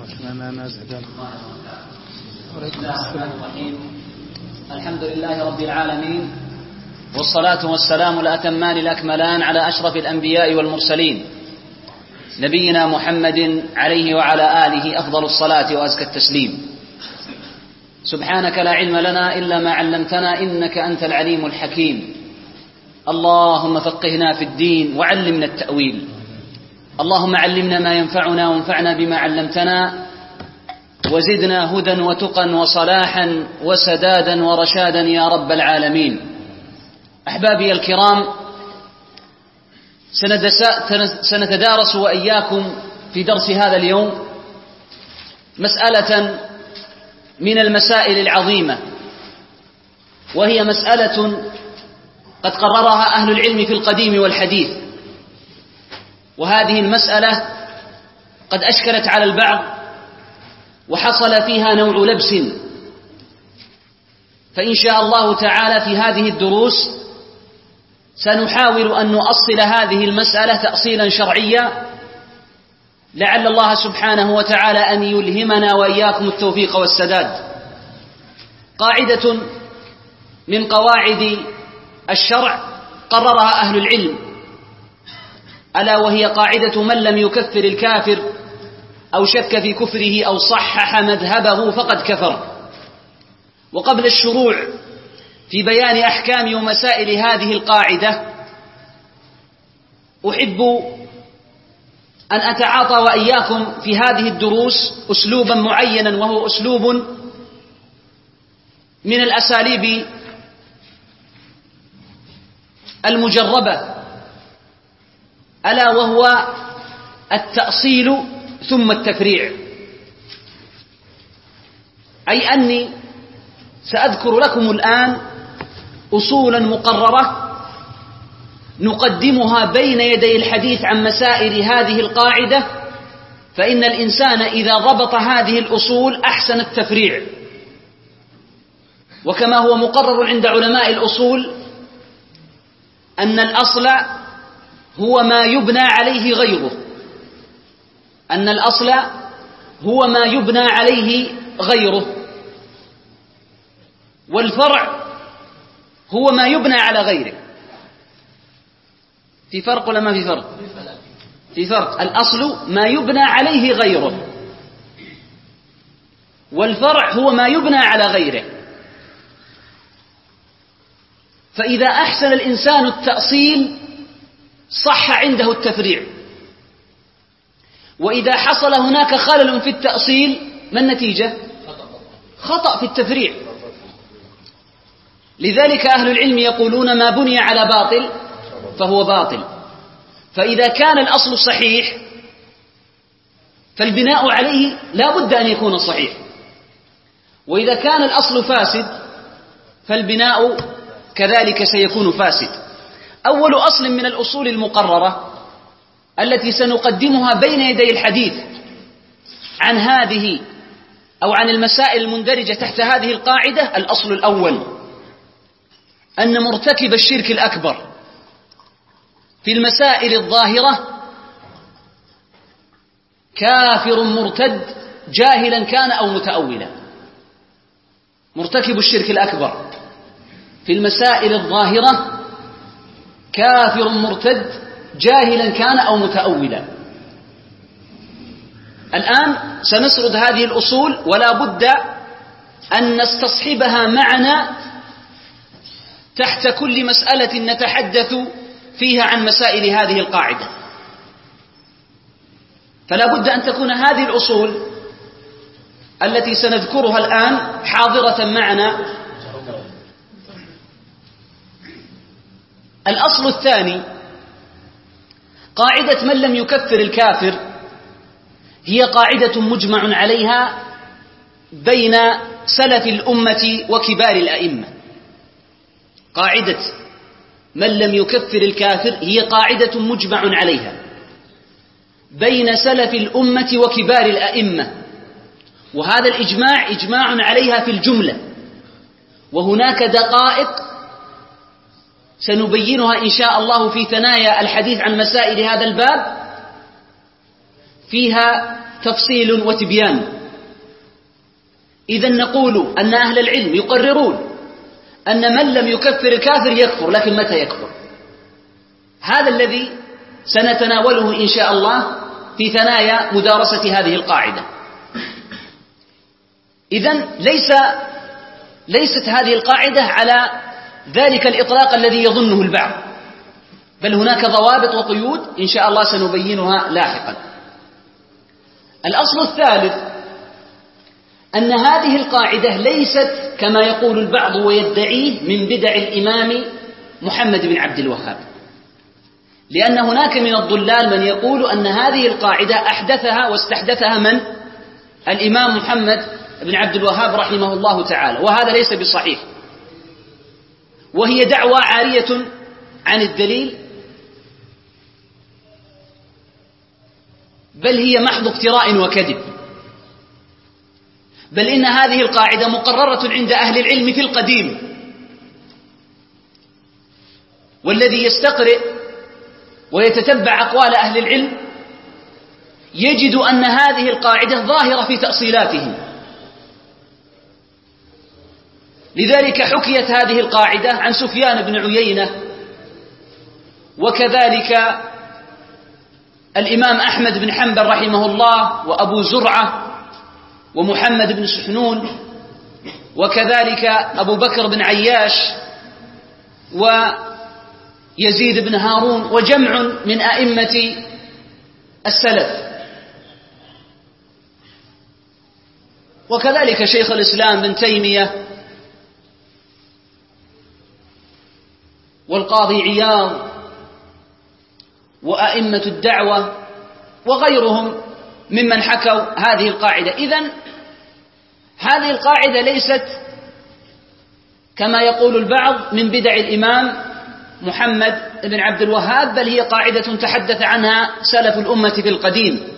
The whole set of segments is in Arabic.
بسم الله الرحمن الرحيم الحمد لله رب العالمين والصلاة والسلام الأتمان الأكملان على أشرف الأنبياء والمرسلين. نبينا محمد عليه وعلى آله أفضل الصلاة وأزكى التسليم. سبحانك لا علم لنا إلا ما علمتنا إنك أنت العليم الحكيم. اللهم فقهنا في الدين وعلمنا التأويل. اللهم علمنا ما ينفعنا وانفعنا بما علمتنا وزدنا هدى وتقا وصلاحا وسدادا ورشادا يا رب العالمين. أحبابي الكرام سنتدارس وإياكم في درس هذا اليوم مسألة من المسائل العظيمة وهي مسألة قد قررها أهل العلم في القديم والحديث. وهذه المسألة قد أشكلت على البعض وحصل فيها نوع لبس. فإن شاء الله تعالى في هذه الدروس سنحاول أن نؤصل هذه المسألة تأصيلا شرعيا. لعل الله سبحانه وتعالى أن يلهمنا وإياكم التوفيق والسداد. قاعدة من قواعد الشرع قررها أهل العلم. ألا وهي قاعدة من لم يكفر الكافر أو شك في كفره أو صحح مذهبه فقد كفر. وقبل الشروع في بيان أحكام ومسائل هذه القاعدة أحب أن أتعاطى وإياكم في هذه الدروس أسلوبا معينا وهو أسلوب من الأساليب المجربة ألا وهو التأصيل ثم التفريع. أي أني سأذكر لكم الآن أصولا مقررة نقدمها بين يدي الحديث عن مسائل هذه القاعدة فإن الإنسان إذا ضبط هذه الأصول أحسن التفريع. وكما هو مقرر عند علماء الأصول أن الأصل هو ما يبنى عليه غيره. أن الأصل هو ما يبنى عليه غيره. والفرع هو ما يبنى على غيره. في فرق ولا ما في فرق؟ في فرق. الأصل ما يبنى عليه غيره. والفرع هو ما يبنى على غيره. فإذا أحسن الإنسان التأصيل صح عنده التفريع. وإذا حصل هناك خلل في التأصيل ما النتيجة؟ خطأ في التفريع. لذلك أهل العلم يقولون ما بني على باطل فهو باطل. فإذا كان الأصل صحيح فالبناء عليه لا بد أن يكون صحيح. وإذا كان الأصل فاسد فالبناء كذلك سيكون فاسد. أول أصل من الأصول المقررة التي سنقدمها بين يدي الحديث عن هذه أو عن المسائل المندرجة تحت هذه القاعدة الأصل الأول. أن مرتكب الشرك الأكبر في المسائل الظاهرة كافر مرتد جاهلا كان أو متأولا. مرتكب الشرك الأكبر في المسائل الظاهرة كافر مرتد جاهلا كان أو متأولا. الآن سنسرد هذه الأصول ولا بد أن نستصحبها معنا تحت كل مسألة نتحدث فيها عن مسائل هذه القاعدة. فلا بد أن تكون هذه الأصول التي سنذكرها الآن حاضرة معنا الأصل الثاني قاعدة من لم يكفر الكافر هي قاعدة مجمع عليها بين سلف الأمة وكبار الأئمة. قاعدة من لم يكفر الكافر هي قاعدة مجمع عليها بين سلف الأمة وكبار الأئمة. وهذا الإجماع إجماع عليها في الجملة. وهناك دقائق سنبينها إن شاء الله في ثنايا الحديث عن مسائل هذا الباب. فيها تفصيل وتبيان. إذا نقول أن أهل العلم يقررون أن من لم يكفر الكافر يكفر لكن متى يكفر؟ هذا الذي سنتناوله إن شاء الله في ثنايا مدارسة هذه القاعدة. إذا ليس ليست هذه القاعدة على ذلك الإطلاق الذي يظنه البعض. بل هناك ضوابط وقيود إن شاء الله سنبينها لاحقا. الأصل الثالث أن هذه القاعدة ليست كما يقول البعض ويدعيه من بدع الإمام محمد بن عبد الوهاب. لأن هناك من الضلال من يقول أن هذه القاعدة أحدثها واستحدثها من؟ الإمام محمد بن عبد الوهاب رحمه الله تعالى. وهذا ليس بصحيح. وهي دعوى عارية عن الدليل. بل هي محض افتراء وكذب. بل إن هذه القاعدة مقررة عند أهل العلم في القديم. والذي يستقرئ ويتتبع أقوال أهل العلم يجد أن هذه القاعدة ظاهرة في تأصيلاتهم لذلك حكيت هذه القاعدة عن سفيان بن عيينة وكذلك الإمام أحمد بن حنبل رحمه الله وأبو زرعة ومحمد بن سحنون وكذلك أبو بكر بن عياش ويزيد بن هارون وجمع من أئمة السلف. وكذلك شيخ الإسلام بن تيمية والقاضي عياض وأئمة الدعوة وغيرهم ممن حكوا هذه القاعدة. إذن هذه القاعدة ليست كما يقول البعض من بدع الإمام محمد بن عبد الوهاب بل هي قاعدة تحدث عنها سلف الأمة في القديم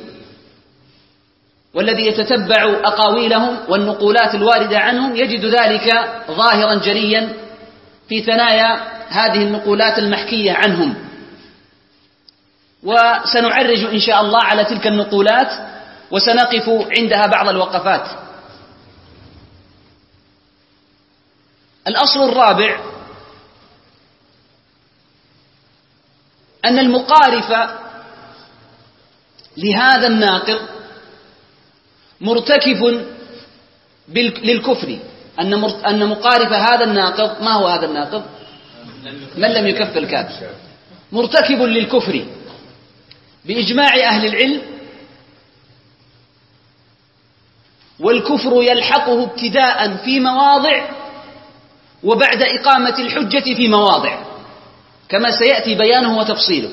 والذي يتتبع أقاويلهم والنقولات الواردة عنهم يجد ذلك ظاهرا جليا في ثنايا هذه النقولات المحكية عنهم. وسنعرج إن شاء الله على تلك النقولات وسنقف عندها بعض الوقفات. الأصل الرابع أن المقارف لهذا الناقض مرتكف للكفر. أن مقارف هذا الناقض ما هو هذا الناقض؟ من لم يكفر الكافر مرتكب للكفر بإجماع أهل العلم والكفر يلحقه ابتداء في مواضع وبعد إقامة الحجة في مواضع كما سيأتي بيانه وتفصيله.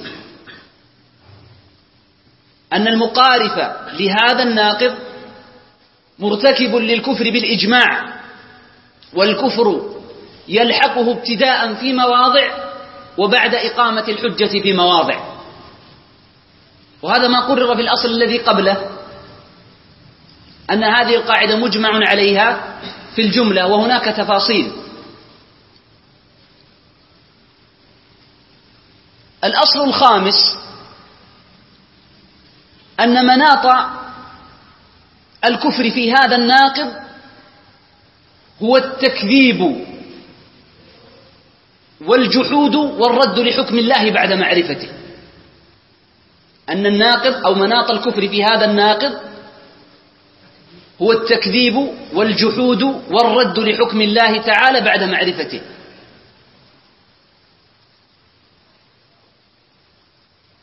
أن المقارف لهذا الناقض مرتكب للكفر بالإجماع والكفر يلحقه ابتداء في مواضع وبعد إقامة الحجة في مواضع. وهذا ما قرر في الأصل الذي قبله أن هذه القاعدة مجمع عليها في الجملة وهناك تفاصيل. الأصل الخامس أن مناط الكفر في هذا الناقض هو التكذيب. والجحود والرد لحكم الله بعد معرفته. أن الناقض أو مناط الكفر في هذا الناقض هو التكذيب والجحود والرد لحكم الله تعالى بعد معرفته.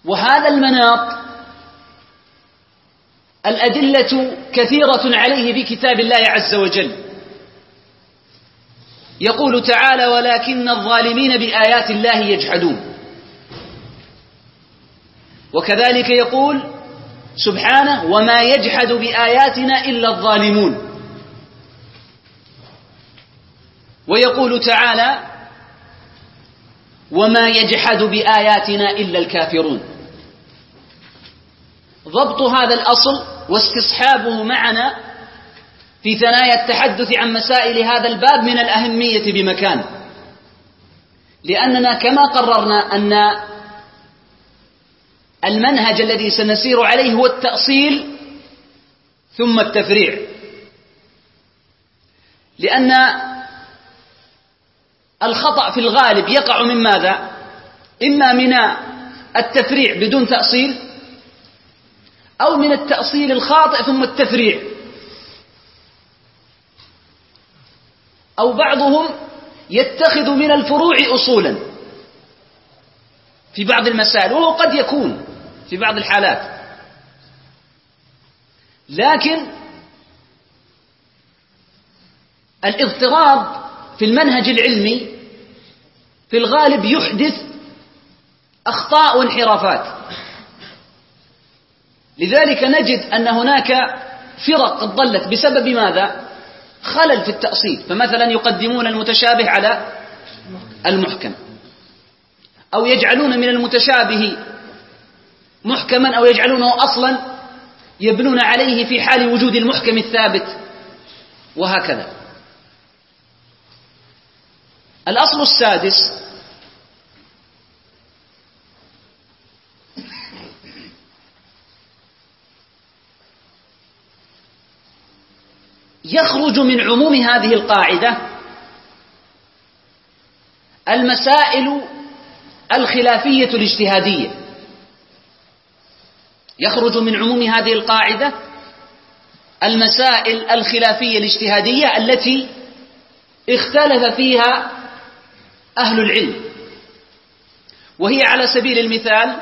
وهذا المناط الأدلة كثيرة عليه في كتاب الله عز وجل. يقول تعالى ولكن الظالمين بآيات الله يجحدون. وكذلك يقول سبحانه وما يجحد بآياتنا إلا الظالمون. ويقول تعالى وما يجحد بآياتنا إلا الكافرون. ضبط هذا الأصل واستصحابه معنا في ثنايا التحدث عن مسائل هذا الباب من الأهمية بمكان. لأننا كما قررنا أن المنهج الذي سنسير عليه هو التأصيل ثم التفريع. لأن الخطأ في الغالب يقع من ماذا؟ إما من التفريع بدون تأصيل أو من التأصيل الخاطئ ثم التفريع. أو بعضهم يتخذ من الفروع أصولا. في بعض المسائل وهو قد يكون في بعض الحالات. لكن الاضطراب في المنهج العلمي في الغالب يحدث أخطاء وانحرافات. لذلك نجد أن هناك فرق ضلت بسبب ماذا؟ خلل في التأصيل. فمثلا يقدمون المتشابه على المحكم. أو يجعلون من المتشابه محكما أو يجعلونه أصلا يبنون عليه في حال وجود المحكم الثابت. وهكذا. الأصل السادس يخرج من عموم هذه القاعدة المسائل الخلافية الاجتهادية. يخرج من عموم هذه القاعدة المسائل الخلافية الاجتهادية التي اختلف فيها أهل العلم. وهي على سبيل المثال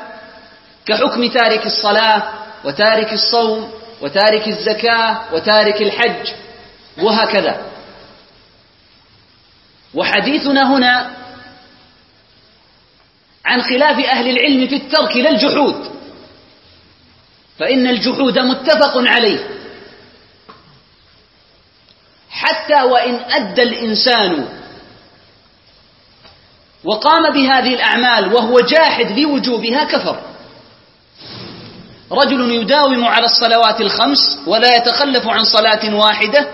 كحكم تارك الصلاة وتارك الصوم وتارك الزكاة وتارك الحج وهكذا. وحديثنا هنا عن خلاف أهل العلم في الترك لا الجحود. فإن الجحود متفق عليه. حتى وإن أدى الإنسان وقام بهذه الأعمال وهو جاحد لوجوبها كفر. رجل يداوم على الصلوات الخمس ولا يتخلف عن صلاة واحدة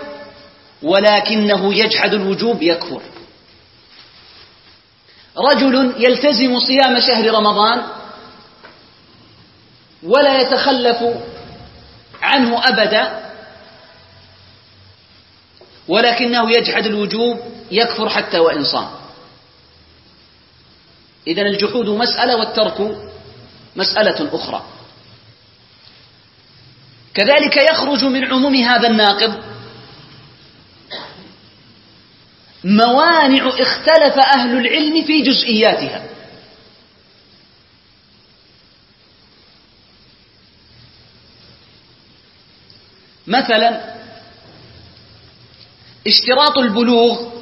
ولكنه يجحد الوجوب يكفر. رجل يلتزم صيام شهر رمضان ولا يتخلف عنه أبدا ولكنه يجحد الوجوب يكفر حتى وإن صام. إذن الجحود مسألة والترك مسألة أخرى. كذلك يخرج من عموم هذا الناقض موانع اختلف أهل العلم في جزئياتها. مثلا اشتراط البلوغ.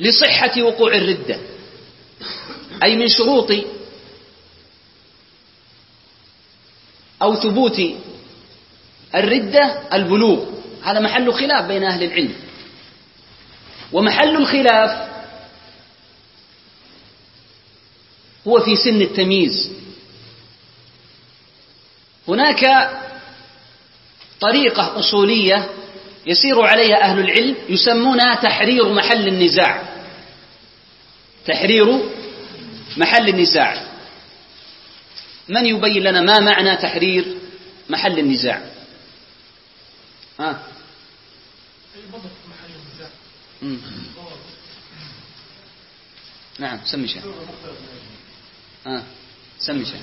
لصحة وقوع الردة. أي من شروط أو ثبوت الردة البلوغ. هذا محل خلاف بين أهل العلم. ومحل الخلاف هو في سن التمييز. هناك طريقة أصولية يسير عليها أهل العلم يسمونها تحرير محل النزاع. تحرير محل النزاع. من يبين لنا ما معنى تحرير محل النزاع؟ ها. نعم سمي شيء ها سمي شيء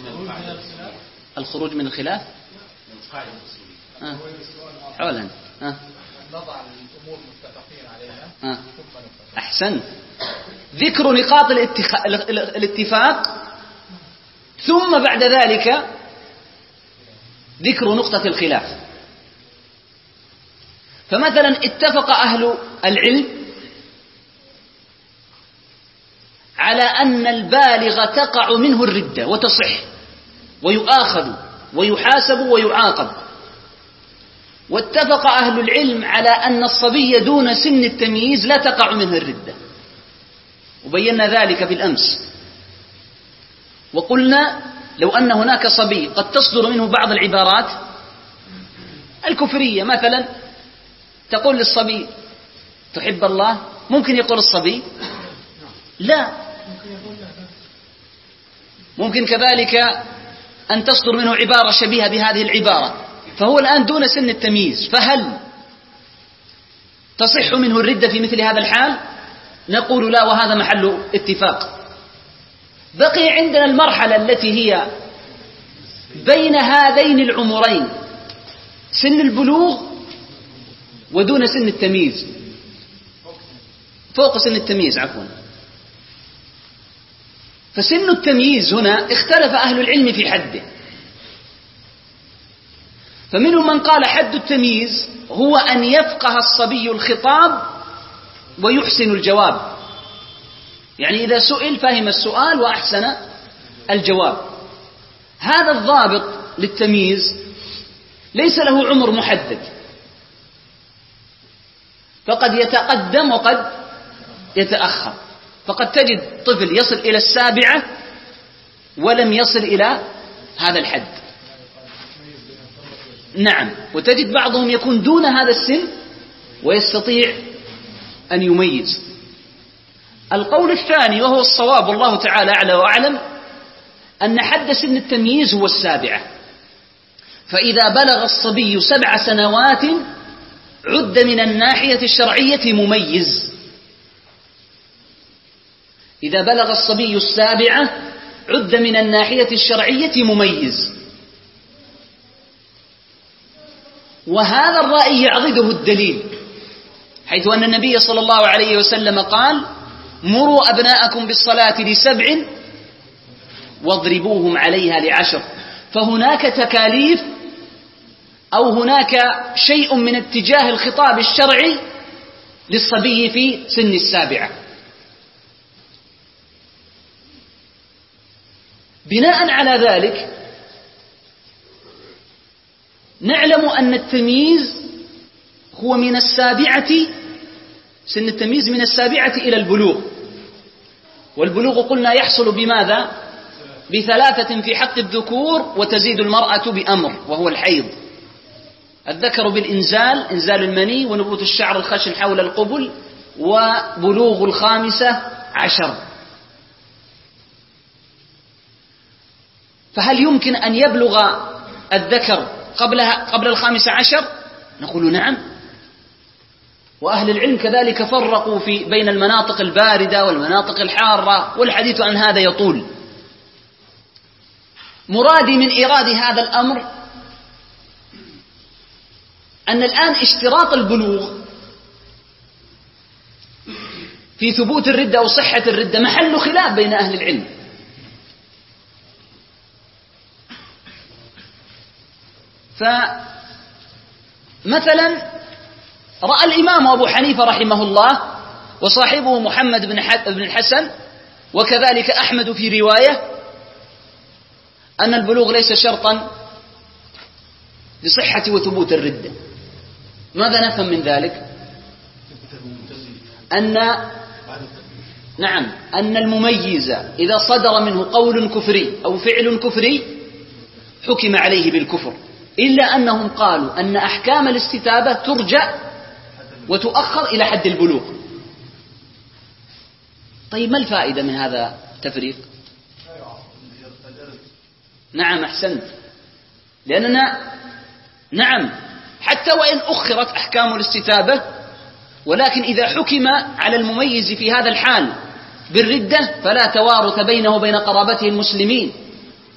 الخروج من الخلاف؟ ها. حولا ها. نضع الأمور متفقين عليها. ها. أحسنت ذكر نقاط الاتفاق. ثم بعد ذلك ذكر نقطة الخلاف. فمثلا اتفق أهل العلم على أن البالغ تقع منه الردة وتصح ويؤاخذ ويحاسب ويعاقب. واتفق أهل العلم على أن الصبي دون سن التمييز لا تقع منه الردة. وبينا ذلك بالأمس. وقلنا لو أن هناك صبي قد تصدر منه بعض العبارات الكفرية مثلا تقول للصبي تحب الله؟ ممكن يقول الصبي لا. ممكن كذلك أن تصدر منه عبارة شبيهة بهذه العبارة. فهو الآن دون سن التمييز فهل تصح منه الردة في مثل هذا الحال؟ نقول لا وهذا محل اتفاق. بقي عندنا المرحلة التي هي بين هذين العمرين. سن البلوغ ودون سن التمييز. فوق سن التمييز عفوا. فسن التمييز هنا اختلف أهل العلم في حده. فمنهم من قال حد التمييز هو أن يفقه الصبي الخطاب ويحسن الجواب. يعني إذا سئل فهم السؤال وأحسن الجواب. هذا الضابط للتمييز ليس له عمر محدد. فقد يتقدم وقد يتأخر. فقد تجد طفل يصل إلى السابعة ولم يصل إلى هذا الحد. نعم. وتجد بعضهم يكون دون هذا السن ويستطيع أن يميز. القول الثاني وهو الصواب والله تعالى أعلى وأعلم أن حد سن التمييز هو السابعة. فإذا بلغ الصبي سبع سنوات عد من الناحية الشرعية مميز. إذا بلغ الصبي السابعة عد من الناحية الشرعية مميز. وهذا الرأي يعضده الدليل حيث أن النبي صلى الله عليه وسلم قال مروا أبناءكم بالصلاة لسبع واضربوهم عليها لعشر. فهناك تكاليف أو هناك شيء من اتجاه الخطاب الشرعي للصبي في سن السابعة. بناء على ذلك نعلم أن التمييز هو من السابعة سن التمييز من السابعة إلى البلوغ. والبلوغ قلنا يحصل بماذا؟ بثلاثة في حق الذكور وتزيد المرأة بأمر وهو الحيض. الذكر بالإنزال إنزال المني ونبوت الشعر الخشن حول القبل وبلوغ الخامسة عشر. فهل يمكن أن يبلغ الذكر قبلها قبل الخامسة عشر؟ نقول نعم. وأهل العلم كذلك فرقوا في بين المناطق الباردة والمناطق الحارة والحديث عن هذا يطول. مرادي من إيراد هذا الأمر أن الآن اشتراط البلوغ في ثبوت الردة أو صحة الردة محل خلاف بين أهل العلم. فمثلا رأى الإمام أبو حنيفة رحمه الله وصاحبه محمد بن الحسن وكذلك أحمد في رواية أن البلوغ ليس شرطا لصحة وثبوت الردة. ماذا نفهم من ذلك؟ أن نعم أن المميز إذا صدر منه قول كفري أو فعل كفري حكم عليه بالكفر إلا أنهم قالوا أن أحكام الاستتابة ترجع وتؤخر إلى حد البلوغ. طيب ما الفائدة من هذا التفريق؟ نعم أحسنت. لأننا نعم حتى وإن أخرت أحكام الاستتابة ولكن إذا حكم على المميز في هذا الحال بالردة فلا توارث بينه وبين قرابته المسلمين.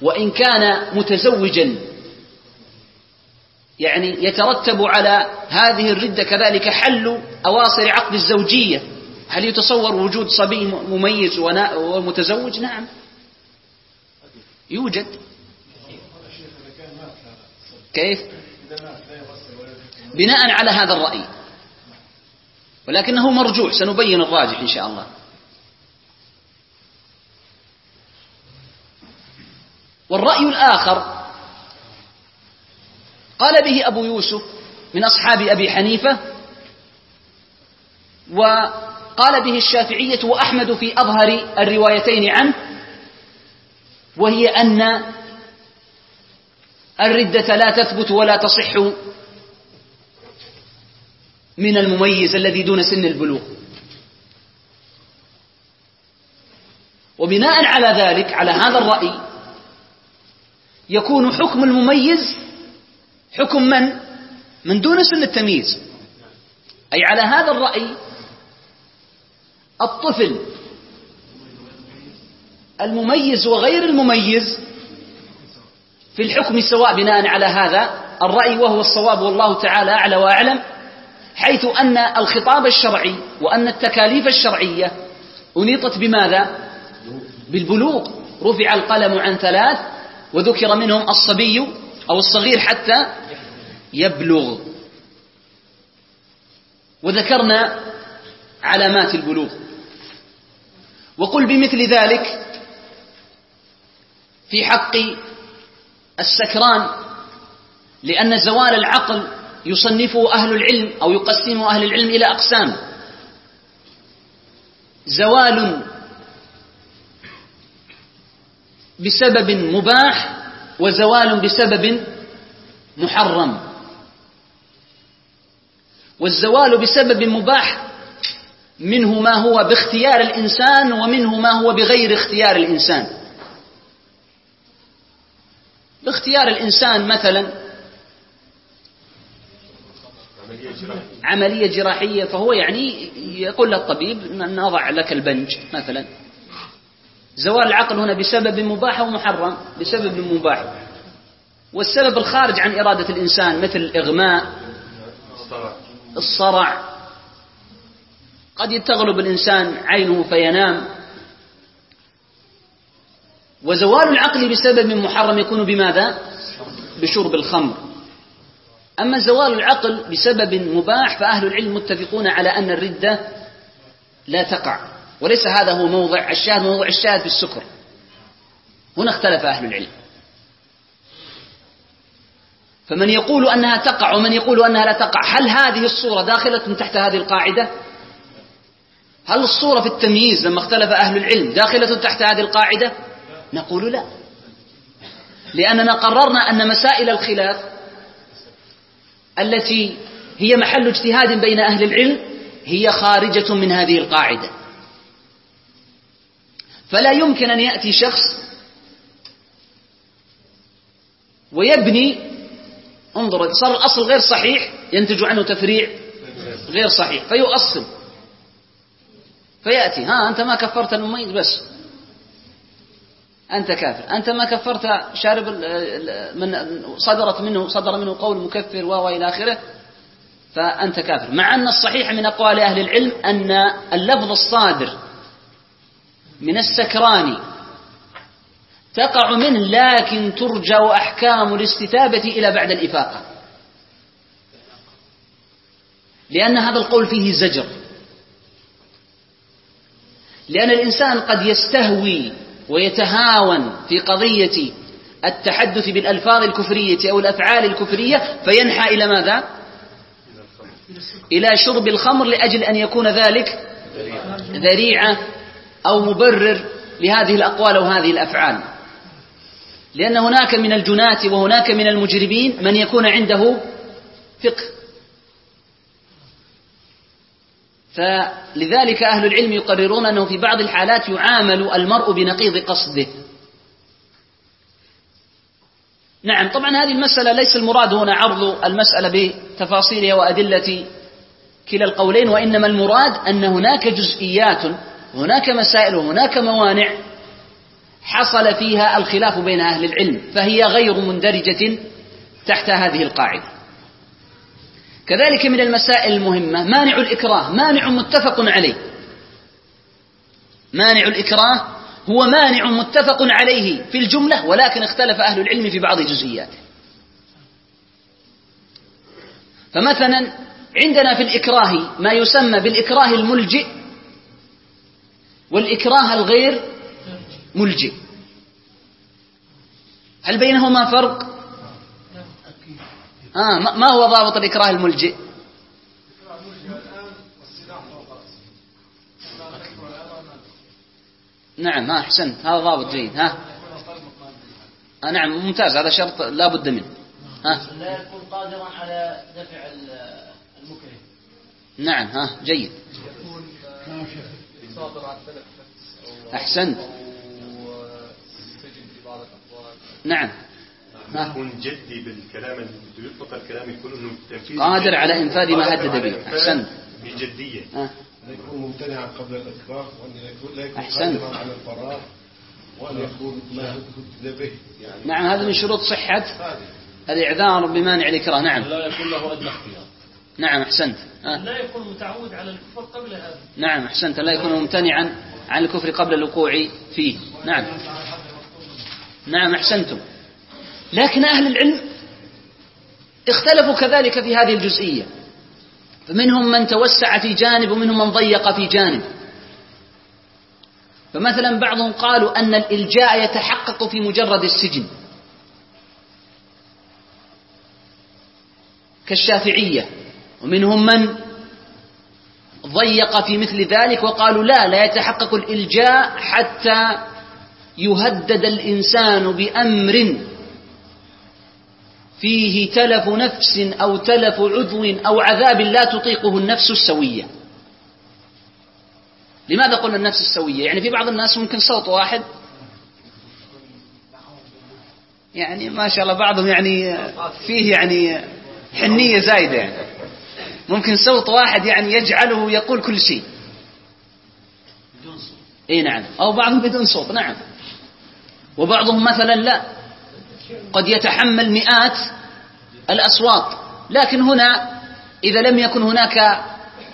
وإن كان متزوجا يعني يترتب على هذه الردة كذلك حل أواصر عقد الزوجية. هل يتصور وجود صبي مميز ومتزوج؟ نعم. يوجد. كيف؟ بناء على هذا الرأي. ولكنه مرجوح سنبين الراجح إن شاء الله. والرأي الآخر قال به أبو يوسف من أصحاب أبي حنيفة وقال به الشافعية وأحمد في أظهر الروايتين عنه وهي أن الردة لا تثبت ولا تصح من المميز الذي دون سن البلوغ. وبناء على ذلك على هذا الرأي يكون حكم المميز حكم من؟ من دون سن التمييز. أي على هذا الرأي الطفل المميز وغير المميز في الحكم سواء بناء على هذا الرأي وهو الصواب والله تعالى أعلى وأعلم. حيث أن الخطاب الشرعي وأن التكاليف الشرعية أنيطت بماذا؟ بالبلوغ. رفع القلم عن ثلاث وذكر منهم الصبي أو الصغير حتى يبلغ. وذكرنا علامات البلوغ. وقل بمثل ذلك في حق السكران لأن زوال العقل يصنفه أهل العلم أو يقسمه أهل العلم إلى أقسام. زوال بسبب مباح وزوال بسبب محرم. والزوال بسبب مباح منه ما هو باختيار الإنسان ومنه ما هو بغير اختيار الإنسان. باختيار الإنسان مثلا عملية جراحية فهو يعني يقول للطبيب نضع لك البنج مثلا. زوال العقل هنا بسبب مباح أو محرم؟ بسبب مباح. والسبب الخارج عن إرادة الإنسان مثل الإغماء الصرع. قد تغلب الإنسان عينه فينام. وزوال العقل بسبب محرم يكون بماذا؟ بشرب الخمر. أما زوال العقل بسبب مباح فأهل العلم متفقون على أن الردة لا تقع. وليس هذا هو موضع الشاهد موضوع الشاهد في السكر. هنا اختلف أهل العلم. فمن يقول أنها تقع ومن يقول أنها لا تقع هل هذه الصورة داخلة تحت هذه القاعدة؟ هل الصورة في التمييز لما اختلف أهل العلم داخلة تحت هذه القاعدة؟ نقول لا. لأننا قررنا أن مسائل الخلاف التي هي محل اجتهاد بين أهل العلم هي خارجة من هذه القاعدة. فلا يمكن أن يأتي شخص ويبني انظر صار الأصل غير صحيح ينتج عنه تفريع غير صحيح فيؤصل. فيأتي ها أنت ما كفرت المميز بس. أنت كافر. أنت ما كفرت شارب من صدرت منه صدر منه قول مكفر و إلى آخره فأنت كافر. مع أن الصحيح من أقوال أهل العلم أن اللفظ الصادر من السكران تقع منه لكن ترجع أحكام الاستتابة إلى بعد الإفاقة. لأن هذا القول فيه زجر. لأن الإنسان قد يستهوي ويتهاون في قضية التحدث بالألفاظ الكفرية أو الأفعال الكفرية فينحى إلى ماذا؟ إلى شرب الخمر لأجل أن يكون ذلك ذريعة أو مبرر لهذه الأقوال وهذه الأفعال لأن هناك من الجناة وهناك من المجرمين من يكون عنده فقه فلذلك أهل العلم يقررون أنه في بعض الحالات يعامل المرء بنقيض قصده. نعم طبعا هذه المسألة ليس المراد هنا عرض المسألة بتفاصيلها وأدلة كلا القولين وإنما المراد أن هناك جزئيات هناك مسائل وهناك موانع حصل فيها الخلاف بين أهل العلم فهي غير مندرجة تحت هذه القاعدة. كذلك من المسائل المهمة. مانع الإكراه. مانع متفق عليه. مانع الإكراه هو مانع متفق عليه في الجملة ولكن اختلف أهل العلم في بعض جزئياته. فمثلا عندنا في الإكراه ما يسمى بالإكراه الملجئ والإكراه الغير ملجئ. هل بينهما فرق؟ آه ما هو ضابط الإكراه الملجئ؟ نعم ها أحسنت هذا ضابط جيد ها. آه نعم ممتاز هذا شرط لا بد منه ها. لا يكون قادرا على دفع المكره. نعم ها جيد. أحسنت. نعم. يكون جدي بالكلام اللي بده يطلق الكلام يكون إنه تنفيذ قادر على إنفاذ ما هدد به. إنفاذ أحسنت. بجدية. آه. أن يكون ممتنعا قبل الإطلاق وأن يكون لا يكون. قادرا على الفراغ وأن يكون ما هدد به يعني نعم هذا من شروط صحة هذه. الإعذار بمانع الإكراه. نعم. لا يكون له أدنى اختيار. نعم أحسنت. آه. لا يكون متعود على الكفر قبل هذا. نعم أحسنت. لا يكون ممتنعا عن الكفر قبل الوقوع فيه. نعم. نعم أحسنتم. لكن أهل العلم اختلفوا كذلك في هذه الجزئية. فمنهم من توسع في جانب ومنهم من ضيق في جانب. فمثلا بعضهم قالوا أن الإلجاء يتحقق في مجرد السجن. كالشافعية. ومنهم من ضيق في مثل ذلك وقالوا لا لا يتحقق الإلجاء حتى يهدد الإنسان بأمر فيه تلف نفس أو تلف عضو أو عذاب لا تطيقه النفس السوية. لماذا قلنا النفس السوية؟ يعني في بعض الناس ممكن صوت واحد. يعني ما شاء الله بعضهم يعني فيه يعني حنية زايدة. يعني ممكن صوت واحد يعني يجعله يقول كل شيء. اي نعم. أو بعضهم بدون صوت. نعم. وبعضهم مثلا لا. قد يتحمل مئات الأصوات. لكن هنا إذا لم يكن هناك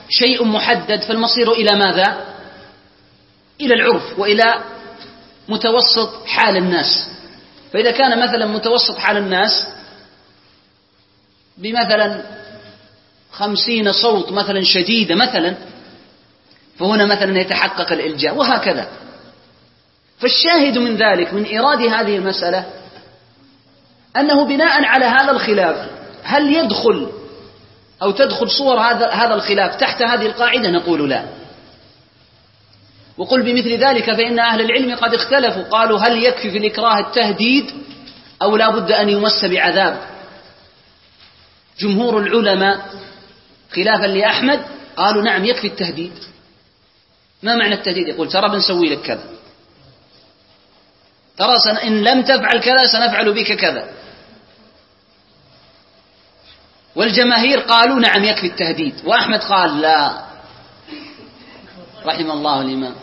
شيء محدد فالمصير إلى ماذا؟ إلى العرف وإلى متوسط حال الناس. فإذا كان مثلا متوسط حال الناس بمثلا خمسين صوت مثلا شديدة مثلا فهنا مثلا يتحقق الإلجاء وهكذا. فالشاهد من ذلك من إيراد هذه المسألة أنه بناء على هذا الخلاف هل يدخل أو تدخل صور هذا هذا الخلاف تحت هذه القاعدة؟ نقول لا. وقل بمثل ذلك فإن أهل العلم قد اختلفوا قالوا هل يكفي في الإكراه التهديد أو لا بد أن يمس بعذاب؟ جمهور العلماء خلافا لأحمد قالوا نعم يكفي التهديد. ما معنى التهديد؟ يقول ترى بنسوي لك كذا. ترى إن لم تفعل كذا سنفعل بك كذا. والجماهير قالوا نعم يكفي التهديد. وأحمد قال لا. رحم الله الإمام.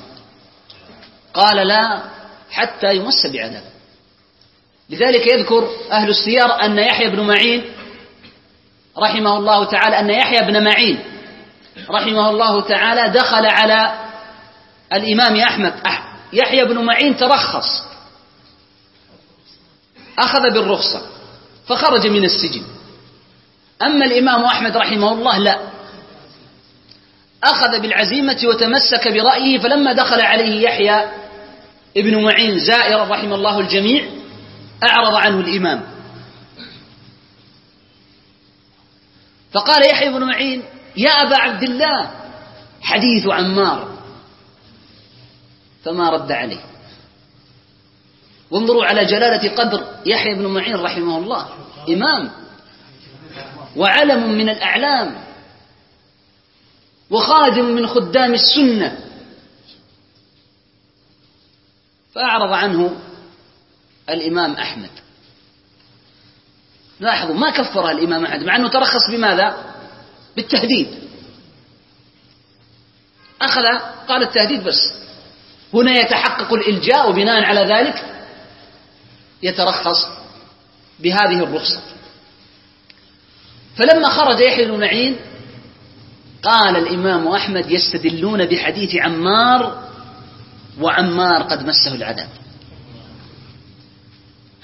قال لا حتى يمس بعذاب لذلك يذكر أهل السير أن يحيى بن معين رحمه الله تعالى أن يحيى بن معين رحمه الله تعالى دخل على الإمام أحمد. يحيى بن معين ترخص. أخذ بالرخصة فخرج من السجن. أما الإمام أحمد رحمه الله لا. أخذ بالعزيمة وتمسك برأيه فلما دخل عليه يحيى ابن معين زائرا رحم الله الجميع أعرض عنه الإمام. فقال يحيى بن معين يا أبا عبد الله حديث عمار. فما رد عليه. وانظروا على جلالة قدر يحيى بن معين رحمه الله. إمام. وعلم من الأعلام وخادم من خدام السنة. فأعرض عنه الإمام أحمد. لاحظوا ما كفر الإمام أحمد مع أنه ترخص بماذا؟ بالتهديد. أخذ قال التهديد بس. هنا يتحقق الإلجاء وبناء على ذلك يترخص بهذه الرخصة. فلما خرج يحيى بن معين قال الإمام أحمد يستدلون بحديث عمار وعمار قد مسه العذاب.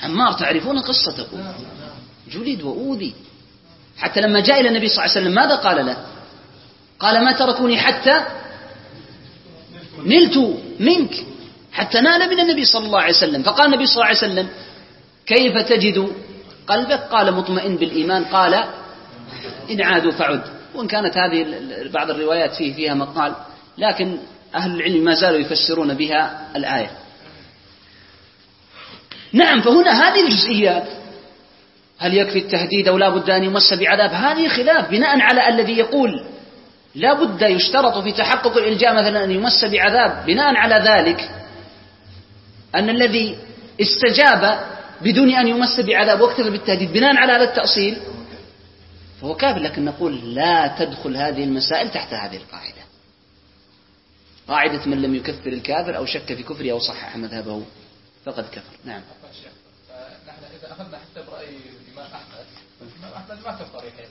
عمار تعرفون قصته؟ جلد وأوذي. حتى لما جاء إلى النبي صلى الله عليه وسلم ماذا قال له؟ قال ما تركوني حتى نلت منك حتى نال من النبي صلى الله عليه وسلم. فقال النبي صلى الله عليه وسلم كيف تجد قلبك؟ قال مطمئن بالإيمان. قال إن عادوا فعد. وإن كانت هذه بعض الروايات فيه فيها مقال لكن أهل العلم ما زالوا يفسرون بها الآية. نعم فهنا هذه الجزئيات. هل يكفي التهديد أو لا بد أن يمس بعذاب؟ هذه خلاف بناء على الذي يقول. لا بد يشترط في تحقق الإلجاء مثلا أن يمس بعذاب. بناء على ذلك أن الذي استجاب بدون أن يمس بعذاب واكتفى بالتهديد. بناء على هذا التأصيل فهو كافر لكن نقول لا تدخل هذه المسائل تحت هذه القاعدة. قاعدة من لم يكفر الكافر أو شك في كفره أو صحح مذهبه فقد كفر. نعم. نحن إذا أخذنا حتى برأي الإمام أحمد الإمام أحمد ما كفر يحيى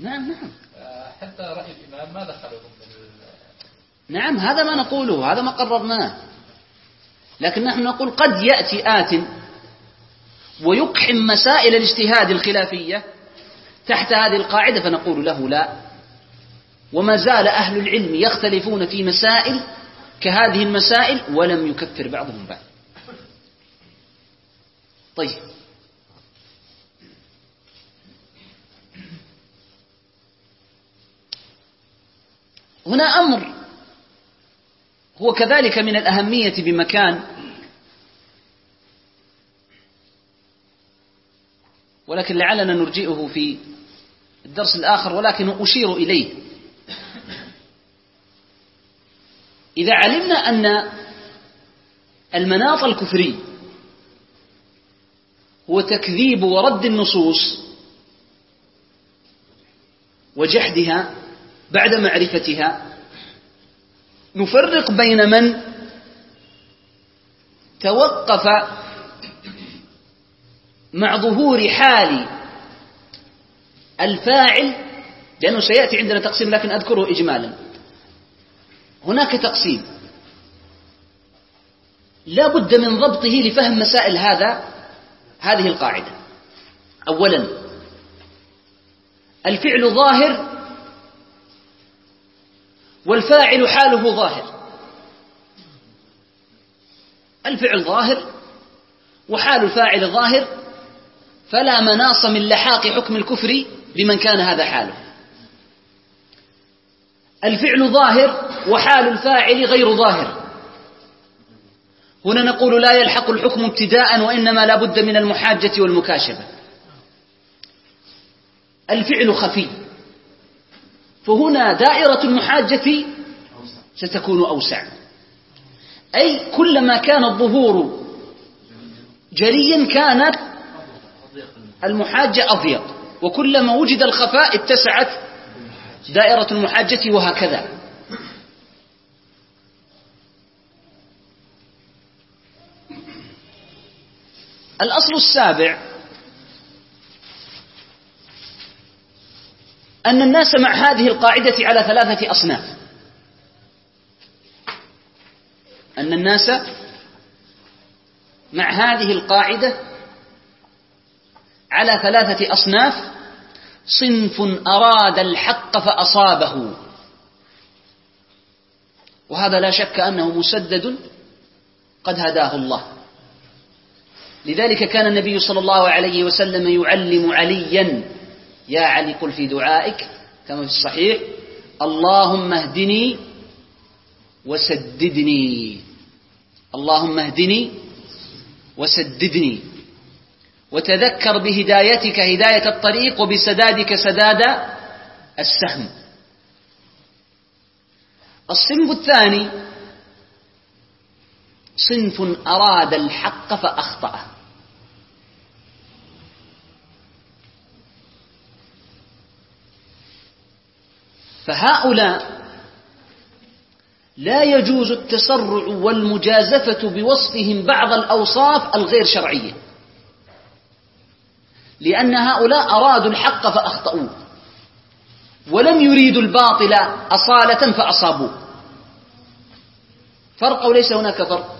نعم نعم. آه، حتى رأي الإمام ما دخله ضمن نعم هذا ما نقوله هذا ما قررناه. لكن نحن نقول قد يأتي آت ويقحم مسائل الاجتهاد الخلافية تحت هذه القاعدة فنقول له لا. وما زال أهل العلم يختلفون في مسائل كهذه المسائل ولم يكفر بعضهم بعض. طيب. هنا أمر هو كذلك من الأهمية بمكان ولكن لعلنا نرجئه في الدرس الآخر ولكن أشير إليه. إذا علمنا أن المناط الكفري هو تكذيب ورد النصوص وجحدها بعد معرفتها نفرق بين من توقف مع ظهور حال الفاعل لأنه سيأتي عندنا تقسيم لكن أذكره إجمالا. هناك تقسيم. لا بد من ضبطه لفهم مسائل هذا هذه القاعدة. أولا الفعل ظاهر والفاعل حاله ظاهر. الفعل ظاهر وحال الفاعل ظاهر فلا مناص من لحاق حكم الكفر بمن كان هذا حاله. الفعل ظاهر وحال الفاعل غير ظاهر. هنا نقول لا يلحق الحكم ابتداء وإنما لا بد من المحاجة والمكاشفة. الفعل خفي. فهنا دائرة المحاجة ستكون أوسع. أي كلما كان الظهور جليا كانت المحاجة أضيق. وكلما وجد الخفاء اتسعت دائرة المحاجة وهكذا. الأصل السابع أن الناس مع هذه القاعدة على ثلاثة أصناف. أن الناس مع هذه القاعدة على ثلاثة أصناف صنف أراد الحق فأصابه. وهذا لا شك أنه مسدد قد هداه الله. لذلك كان النبي صلى الله عليه وسلم يعلم عليا يا علي قل في دعائك كما في الصحيح اللهم اهدني وسددني. اللهم اهدني وسددني. وتذكر بهدايتك هداية الطريق وبسدادك سداد السهم. الصنف الثاني صنف أراد الحق فأخطأه. فهؤلاء لا يجوز التسرع والمجازفة بوصفهم بعض الأوصاف الغير شرعية. لأن هؤلاء أرادوا الحق فأخطأوه ولم يريدوا الباطل أصالة فأصابوه فرق أو ليس هناك فرق؟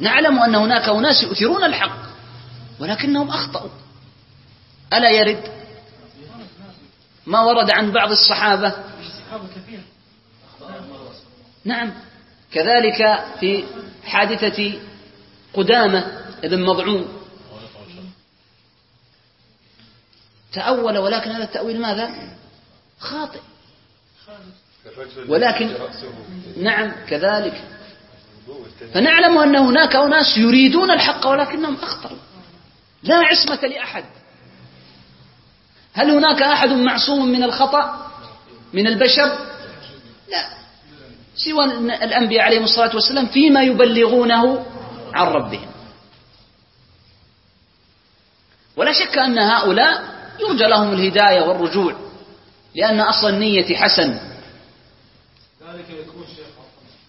نعلم أن هناك أناس يؤثرون الحق ولكنهم أخطأوا. ألا يرد؟ ما ورد عن بعض الصحابة؟ نعم. كذلك في حادثة قدامة ابن مضعون. تأول ولكن هذا التأويل ماذا؟ خاطئ. ولكن نعم كذلك. فنعلم أن هناك أناس يريدون الحق ولكنهم أخطأوا. لا عصمة لأحد. هل هناك أحد معصوم من الخطأ؟ من البشر؟ لا. سوى الأنبياء عليهم الصلاة والسلام فيما يبلغونه عن ربهم. ولا شك أن هؤلاء يرجى لهم الهداية والرجوع لأن أصل النية حسن. ذلك يكون شيخ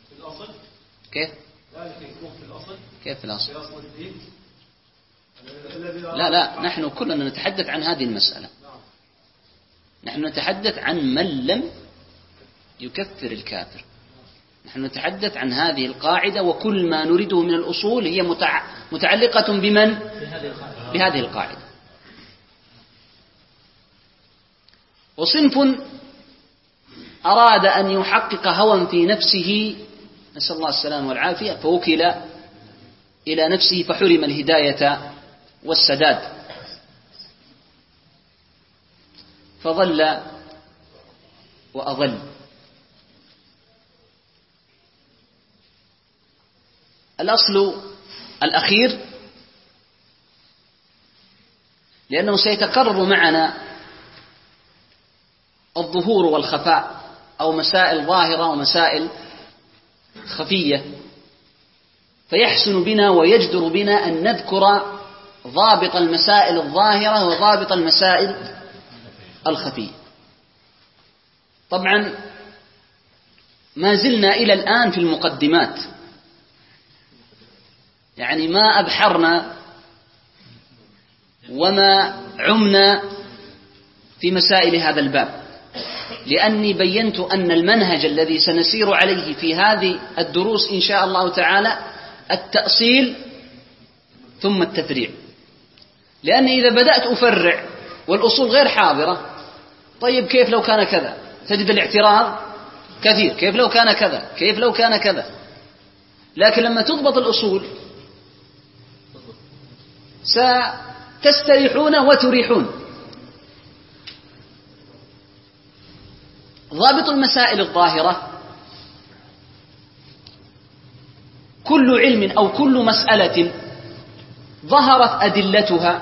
في الأصل؟ كيف؟ ذلك يكون في الأصل؟ كيف في الأصل؟ في أصل الدين؟ لا لا نحن كلنا نتحدث عن هذه المسألة. نحن نتحدث عن من لم يكفر الكافر. نحن نتحدث عن هذه القاعدة وكل ما نريده من الأصول هي متع... متعلقة بمن؟ بهذه القاعدة. وصنف أراد أن يحقق هوى في نفسه نسأل الله السلامة والعافية فوكل إلى نفسه فحرم الهداية والسداد. فظل وأضل الأصل الأخير لأنه سيتكرر معنا الظهور والخفاء أو مسائل ظاهرة ومسائل خفية. فيحسن بنا ويجدر بنا أن نذكر ضابط المسائل الظاهرة وضابط المسائل الخفية. طبعا ما زلنا إلى الآن في المقدمات. يعني ما أبحرنا وما عمنا في مسائل هذا الباب. لأني بينت أن المنهج الذي سنسير عليه في هذه الدروس إن شاء الله تعالى التأصيل ثم التفريع لأني إذا بدأت أفرع والأصول غير حاضرة طيب كيف لو كان كذا؟ تجد الاعتراض كثير كيف لو كان كذا؟ كيف لو كان كذا؟ لكن لما تضبط الأصول ستستريحون وتريحون. ضابط المسائل الظاهرة. كل علم أو كل مسألة ظهرت أدلتها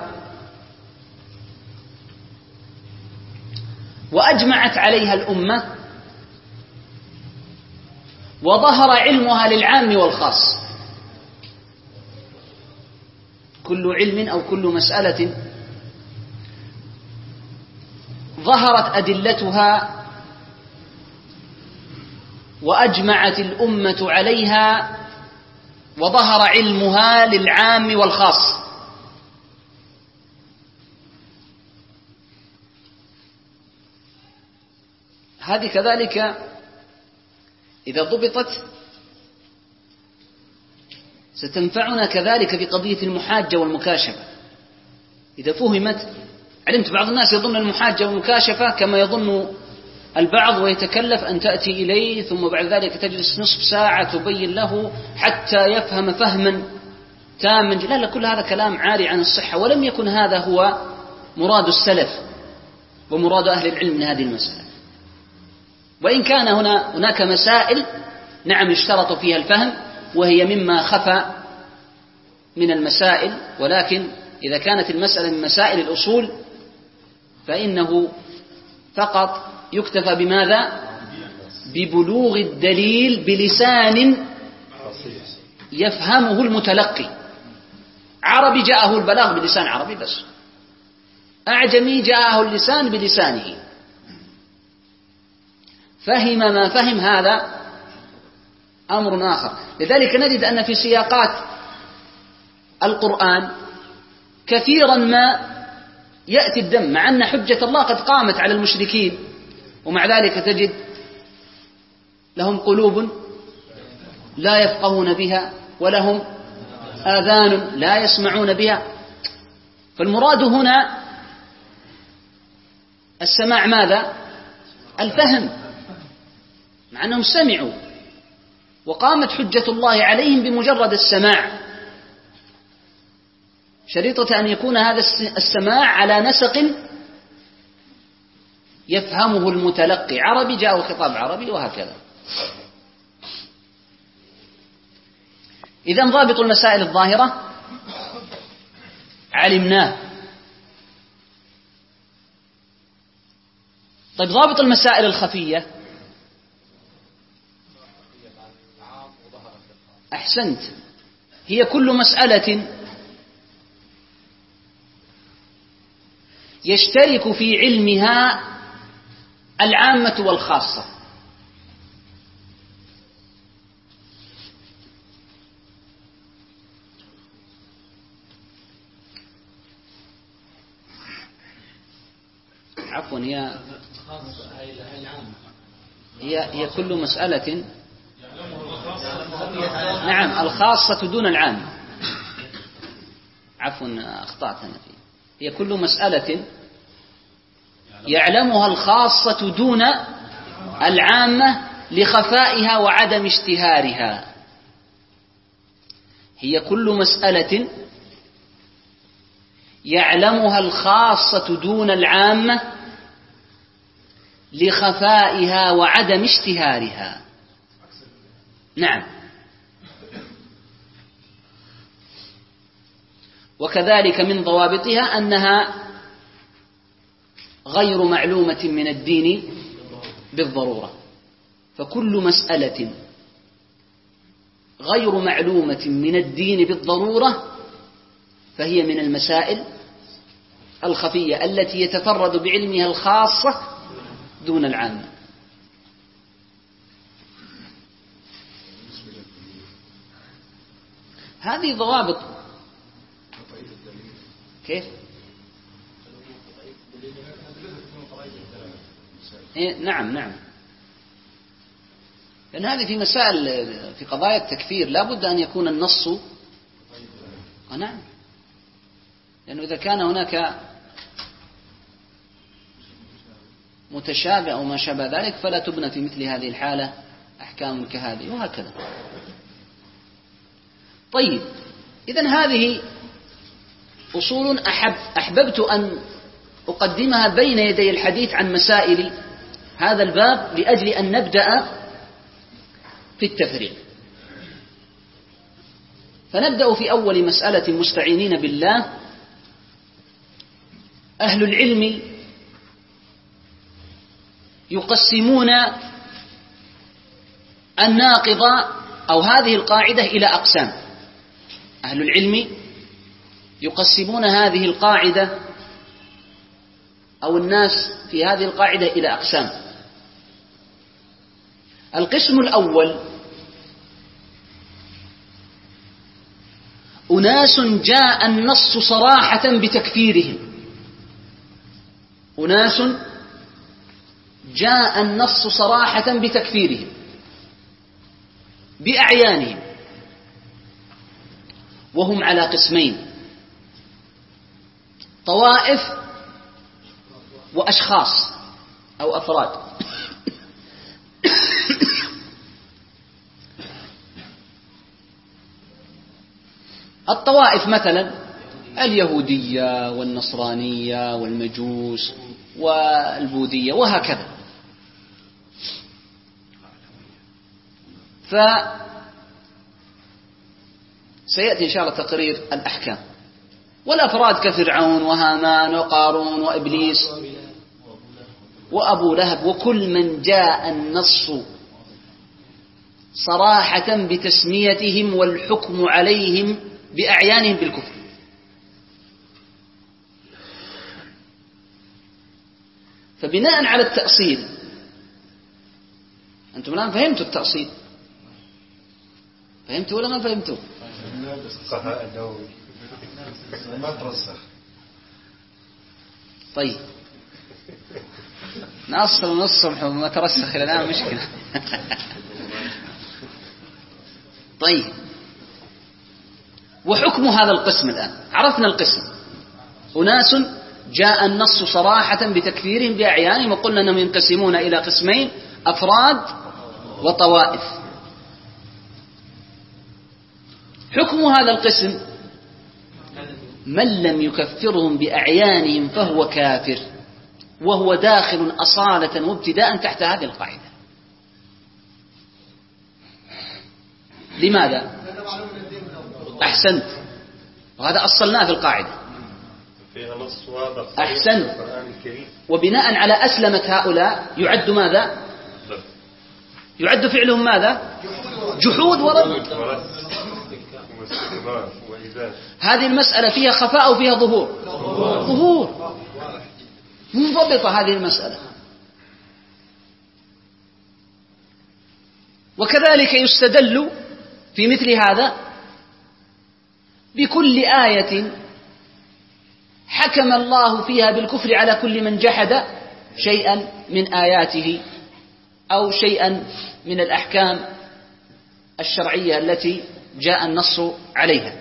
وأجمعت عليها الأمة وظهر علمها للعام والخاص. كل علم أو كل مسألة ظهرت أدلتها وأجمعت الأمة عليها وظهر علمها للعام والخاص. هذه كذلك إذا ضبطت ستنفعنا كذلك في قضية المحاجة والمكاشفة. إذا فهمت علمت بعض الناس يظن المحاجة والمكاشفة كما يظن البعض ويتكلف أن تأتي إليه ثم بعد ذلك تجلس نصف ساعة تبين له حتى يفهم فهما تاما. لا لا كل هذا كلام عاري عن الصحة ولم يكن هذا هو مراد السلف ومراد أهل العلم من هذه المسألة. وإن كان هنا هناك مسائل نعم اشترط فيها الفهم وهي مما خفى من المسائل ولكن إذا كانت المسألة من مسائل الأصول فإنه فقط يكتفى بماذا؟ ببلوغ الدليل بلسان يفهمه المتلقي. عربي جاءه البلاغ بلسان عربي بس. أعجمي جاءه اللسان بلسانه. فهم ما فهم هذا أمر آخر. لذلك نجد أن في سياقات القرآن كثيرا ما يأتي الدم مع أن حجة الله قد قامت على المشركين ومع ذلك تجد لهم قلوب لا يفقهون بها ولهم آذان لا يسمعون بها. فالمراد هنا السماع ماذا؟ الفهم مع أنهم سمعوا وقامت حجة الله عليهم بمجرد السماع. شريطة أن يكون هذا السماع على نسق يفهمه المتلقي. عربي جاء خطاب عربي وهكذا. إذا ضابط المسائل الظاهرة علمناه. طيب ضابط المسائل الخفية. أحسنت. هي كل مسألة يشترك في علمها العامة والخاصة. عفوا هي هي هي كل مسألة نعم الخاصة دون العام. عفوا أخطأت أنا فيه. هي كل مسألة يعلمها الخاصة دون العامة لخفائها وعدم اشتهارها. هي كل مسألة يعلمها الخاصة دون العامة لخفائها وعدم اشتهارها. نعم. وكذلك من ضوابطها أنها غير معلومة من الدين بالضرورة. فكل مسألة غير معلومة من الدين بالضرورة فهي من المسائل الخفية التي يتفرد بعلمها الخاصة دون العامة. هذه ضوابط. كيف؟ إيه؟ نعم نعم. لأن هذه في مسائل في قضايا التكفير لا بد أن يكون النص آه نعم. لأنه إذا كان هناك متشابه أو ما شابه ذلك فلا تبنى في مثل هذه الحالة أحكام كهذه وهكذا. طيب إذا هذه أصول أحب أحببت أن أقدمها بين يدي الحديث عن مسائل هذا الباب لأجل أن نبدأ في التفريق. فنبدأ في أول مسألة مستعينين بالله. أهل العلم يقسمون الناقض أو هذه القاعدة إلى أقسام. أهل العلم يقسمون هذه القاعدة أو الناس في هذه القاعدة إلى أقسام. القسم الأول أناس جاء النص صراحة بتكفيرهم. أناس جاء النص صراحة بتكفيرهم. بأعيانهم. وهم على قسمين. طوائف وأشخاص أو أفراد. الطوائف مثلا اليهودية والنصرانية والمجوس والبوذية وهكذا. ف سيأتي إن شاء الله تقرير الأحكام. والأفراد كفرعون وهامان وقارون وإبليس. وأبو لهب وكل من جاء النص صراحة بتسميتهم والحكم عليهم بأعيانهم بالكفر. فبناء على التأصيل أنتم الآن فهمتوا التأصيل؟ فهمتوا ولا ما فهمتوا؟ ما ترسخ. طيب. نأصل نص ما ترسخ إلى الآن مشكلة. طيب. وحكم هذا القسم الآن؟ عرفنا القسم. أناس جاء النص صراحة بتكفيرهم بأعيانهم وقلنا أنهم ينقسمون إلى قسمين أفراد وطوائف. حكم هذا القسم؟ من لم يكفرهم بأعيانهم فهو كافر. وهو داخل أصالة وابتداء تحت هذه القاعدة لماذا؟ أحسنت وهذا أصلناه في القاعدة أحسنت. وبناء على أسلمة هؤلاء يعد ماذا؟ يعد فعلهم ماذا؟ جحود ورد هذه المسألة فيها خفاء أو فيها ظهور؟ ظهور منضبطة هذه المسألة. وكذلك يستدل في مثل هذا بكل آية حكم الله فيها بالكفر على كل من جحد شيئا من آياته أو شيئا من الأحكام الشرعية التي جاء النص عليها.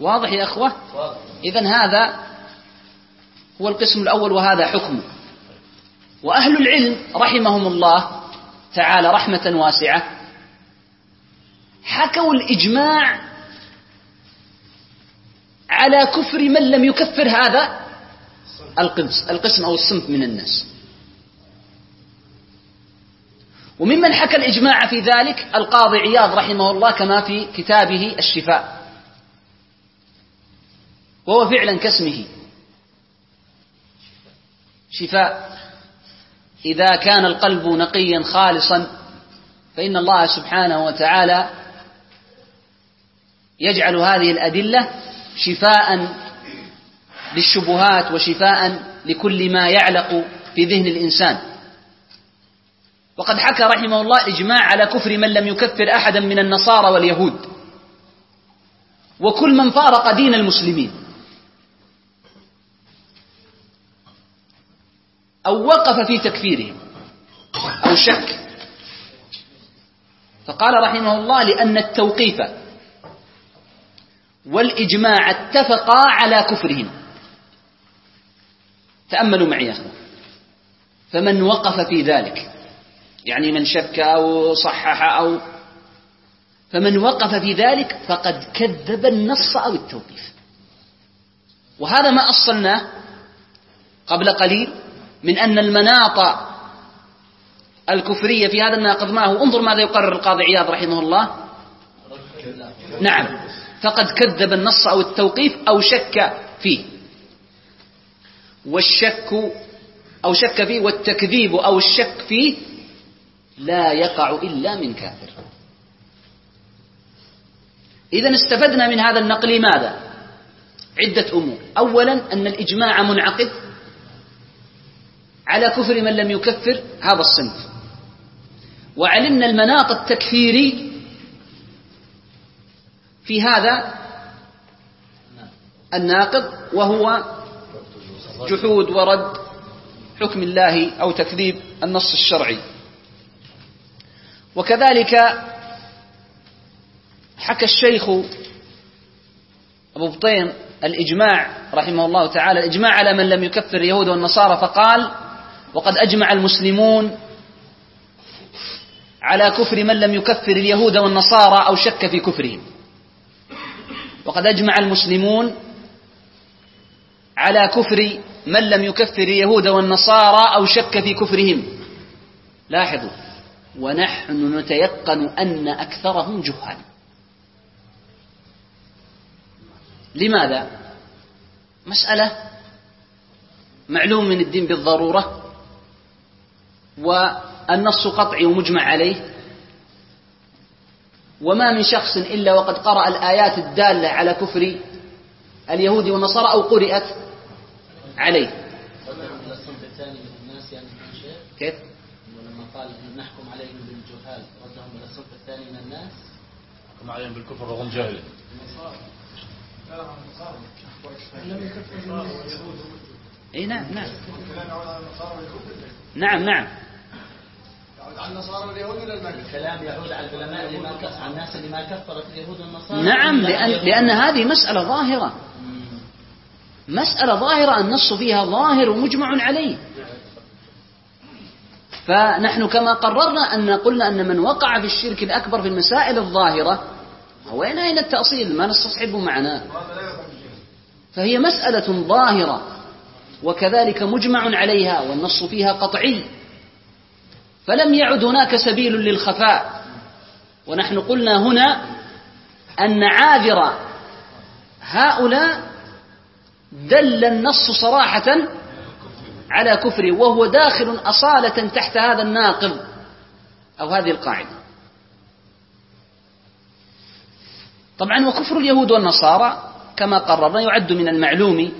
واضح يا أخوة؟ إذا هذا هو القسم الأول وهذا حكمه. وأهل العلم رحمهم الله تعالى رحمة واسعة حكوا الإجماع على كفر من لم يكفر هذا القسم القسم أو الصنف من الناس. وممن حكى الإجماع في ذلك القاضي عياض رحمه الله كما في كتابه الشفاء. وهو فعلا كاسمه. شفاء. إذا كان القلب نقيا خالصا فإن الله سبحانه وتعالى يجعل هذه الأدلة شفاء للشبهات وشفاء لكل ما يعلق في ذهن الإنسان. وقد حكى رحمه الله إجماع على كفر من لم يكفر أحدا من النصارى واليهود. وكل من فارق دين المسلمين. أو وقف في تكفيرهم. أو شك. فقال رحمه الله لأن التوقيف والإجماع اتفقا على كفرهم. تأملوا معي يا أخوان فمن وقف في ذلك يعني من شك أو صحح أو فمن وقف في ذلك فقد كذب النص أو التوقيف. وهذا ما أصلناه قبل قليل من أن المناط الكفرية في هذا الناقض ما هو انظر ماذا يقرر القاضي عياض رحمه الله. نعم. فقد كذب النص أو التوقيف أو شك فيه. والشك أو شك فيه والتكذيب أو الشك فيه لا يقع إلا من كافر. إذا استفدنا من هذا النقل ماذا عدة أمور. أولا أن الإجماع منعقد. على كفر من لم يكفر هذا الصنف. وعلمنا المناط التكفيري في هذا الناقض وهو جحود ورد حكم الله أو تكذيب النص الشرعي. وكذلك حكى الشيخ أبو بطين الإجماع رحمه الله تعالى الإجماع على من لم يكفر اليهود والنصارى فقال وقد أجمع المسلمون على كفر من لم يكفر اليهود والنصارى أو شك في كفرهم. وقد أجمع المسلمون على كفر من لم يكفر اليهود والنصارى أو شك في كفرهم. لاحظوا ونحن نتيقن أن أكثرهم جهال. لماذا؟ مسألة معلوم من الدين بالضرورة. والنص قطعي ومجمع عليه. وما من شخص إلا وقد قرأ الآيات الدالة على كفر اليهود والنصارى أو قرأت عليه. كيف؟ ولما قال نحكم عليهم بالجهال ردهم إلى الصنف الثاني من الناس حكم عليهم بالكفر وهم جاهلين اي نعم نعم. نعم نعم. الكلام يعود على العلماء اللي ما. على الناس اللي ما كفرت اليهود والنصارى. نعم لأن, لأن هذه مسألة ظاهرة. مسألة ظاهرة النص فيها ظاهر ومجمع عليه. فنحن كما قررنا أن قلنا أن من وقع في الشرك الأكبر في المسائل الظاهرة وين أين التأصيل؟ ما نستصحبه معنا. فهي مسألة ظاهرة وكذلك مجمع عليها والنص فيها قطعي. فلم يعد هناك سبيل للخفاء. ونحن قلنا هنا أن عاذر هؤلاء دل النص صراحة على كفره وهو داخل أصالة تحت هذا الناقض أو هذه القاعدة. طبعا وكفر اليهود والنصارى كما قررنا يعد من المعلوم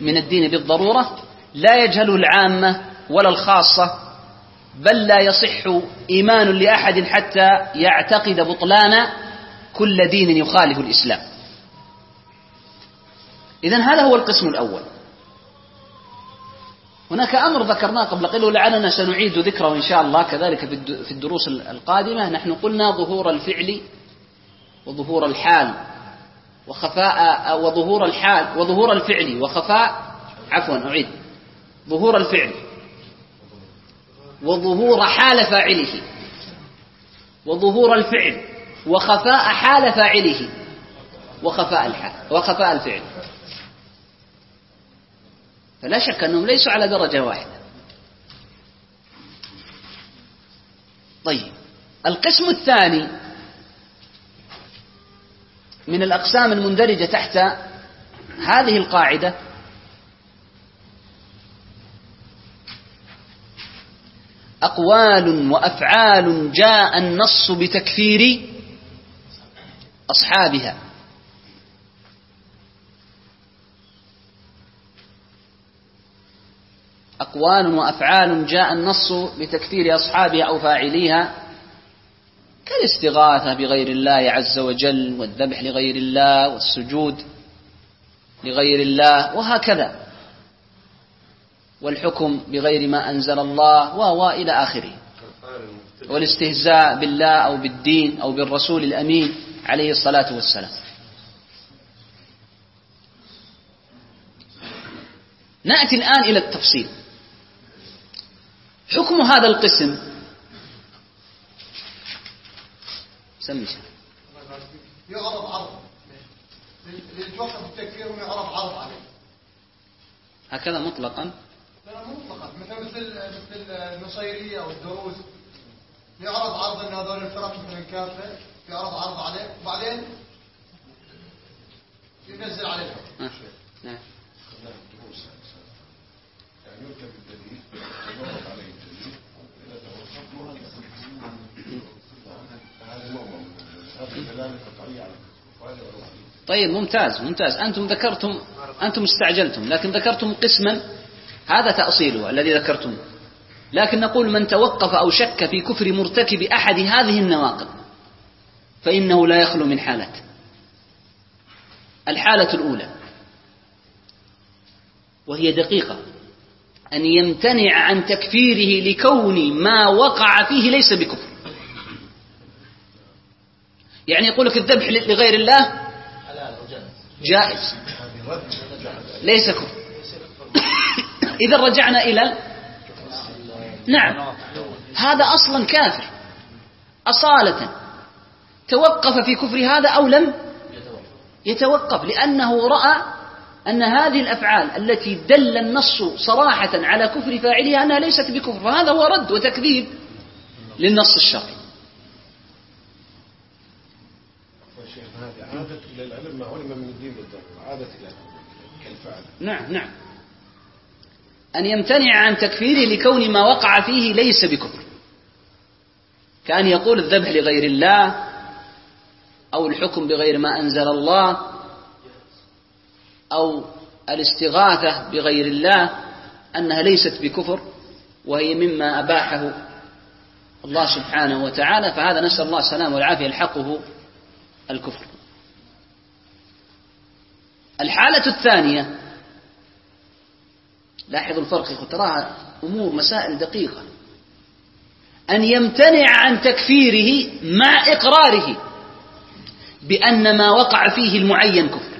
من الدين بالضرورة لا يجهله العامة ولا الخاصة بل لا يصح إيمان لأحد حتى يعتقد بطلان كل دين يخالف الإسلام. إذن هذا هو القسم الأول. هناك أمر ذكرناه قبل قليل ولعلنا سنعيد ذكره إن شاء الله كذلك في الدروس القادمة. نحن قلنا ظهور الفعل وظهور الحال وخفاء وظهور الحال وظهور الفعل وخفاء عفوا أعيد. ظهور الفعل. وظهور حال فاعله. وظهور الفعل. وخفاء حال فاعله. وخفاء الحال. وخفاء الفعل. فلا شك أنهم ليسوا على درجة واحدة. طيب. القسم الثاني من الأقسام المندرجة تحت هذه القاعدة أقوال وأفعال جاء النص بتكفير أصحابها. أقوال وأفعال جاء النص بتكفير أصحابها أو فاعليها كالاستغاثة بغير الله عز وجل والذبح لغير الله والسجود لغير الله وهكذا. والحكم بغير ما أنزل الله و إلى آخره. والاستهزاء بالله أو بالدين أو بالرسول الأمين عليه الصلاة والسلام. نأتي الآن إلى التفصيل. حكم هذا القسم. سمي يعرض عرض للوقف التكفير ويعرض عرض عليه. هكذا مطلقا. لا مطلقا مثل مثل مثل النصيرية أو الدروز يعرض عرض إن هذول الفرق مثلا كافة يعرض عرض عليه وبعدين ينزل عليه. آه. نعم. يعني الدليل عليه الدليل هذا طيب ممتاز ممتاز. أنتم ذكرتم أنتم استعجلتم لكن ذكرتم قسما هذا تأصيله الذي ذكرتم. لكن نقول من توقف أو شك في كفر مرتكب أحد هذه النواقض فإنه لا يخلو من حالات الحالة الأولى وهي دقيقة أن يمتنع عن تكفيره لكون ما وقع فيه ليس بكفر. يعني يقول لك الذبح لغير الله؟ جائز. ليس كفر. إذا رجعنا إلى نعم. هذا أصلا كافر. أصالة. توقف في كفر هذا أو لم؟ يتوقف. لأنه رأى أن هذه الأفعال التي دل النص صراحة على كفر فاعلها أنها ليست بكفر. فهذا هو رد وتكذيب للنص الشرعي. هذه عادة إلى العلم ما علم من الدين بالضرورة عادة إلى كالفعل نعم نعم. أن يمتنع عن تكفيره لكون ما وقع فيه ليس بكفر. كأن يقول الذبح لغير الله أو الحكم بغير ما أنزل الله أو الاستغاثة بغير الله أنها ليست بكفر وهي مما أباحه الله سبحانه وتعالى فهذا نسأل الله السلامة والعافية الحقه الكفر. الحالة الثانية لاحظوا الفرق تراها أمور مسائل دقيقة. أن يمتنع عن تكفيره مع إقراره بأن ما وقع فيه المعين كفر.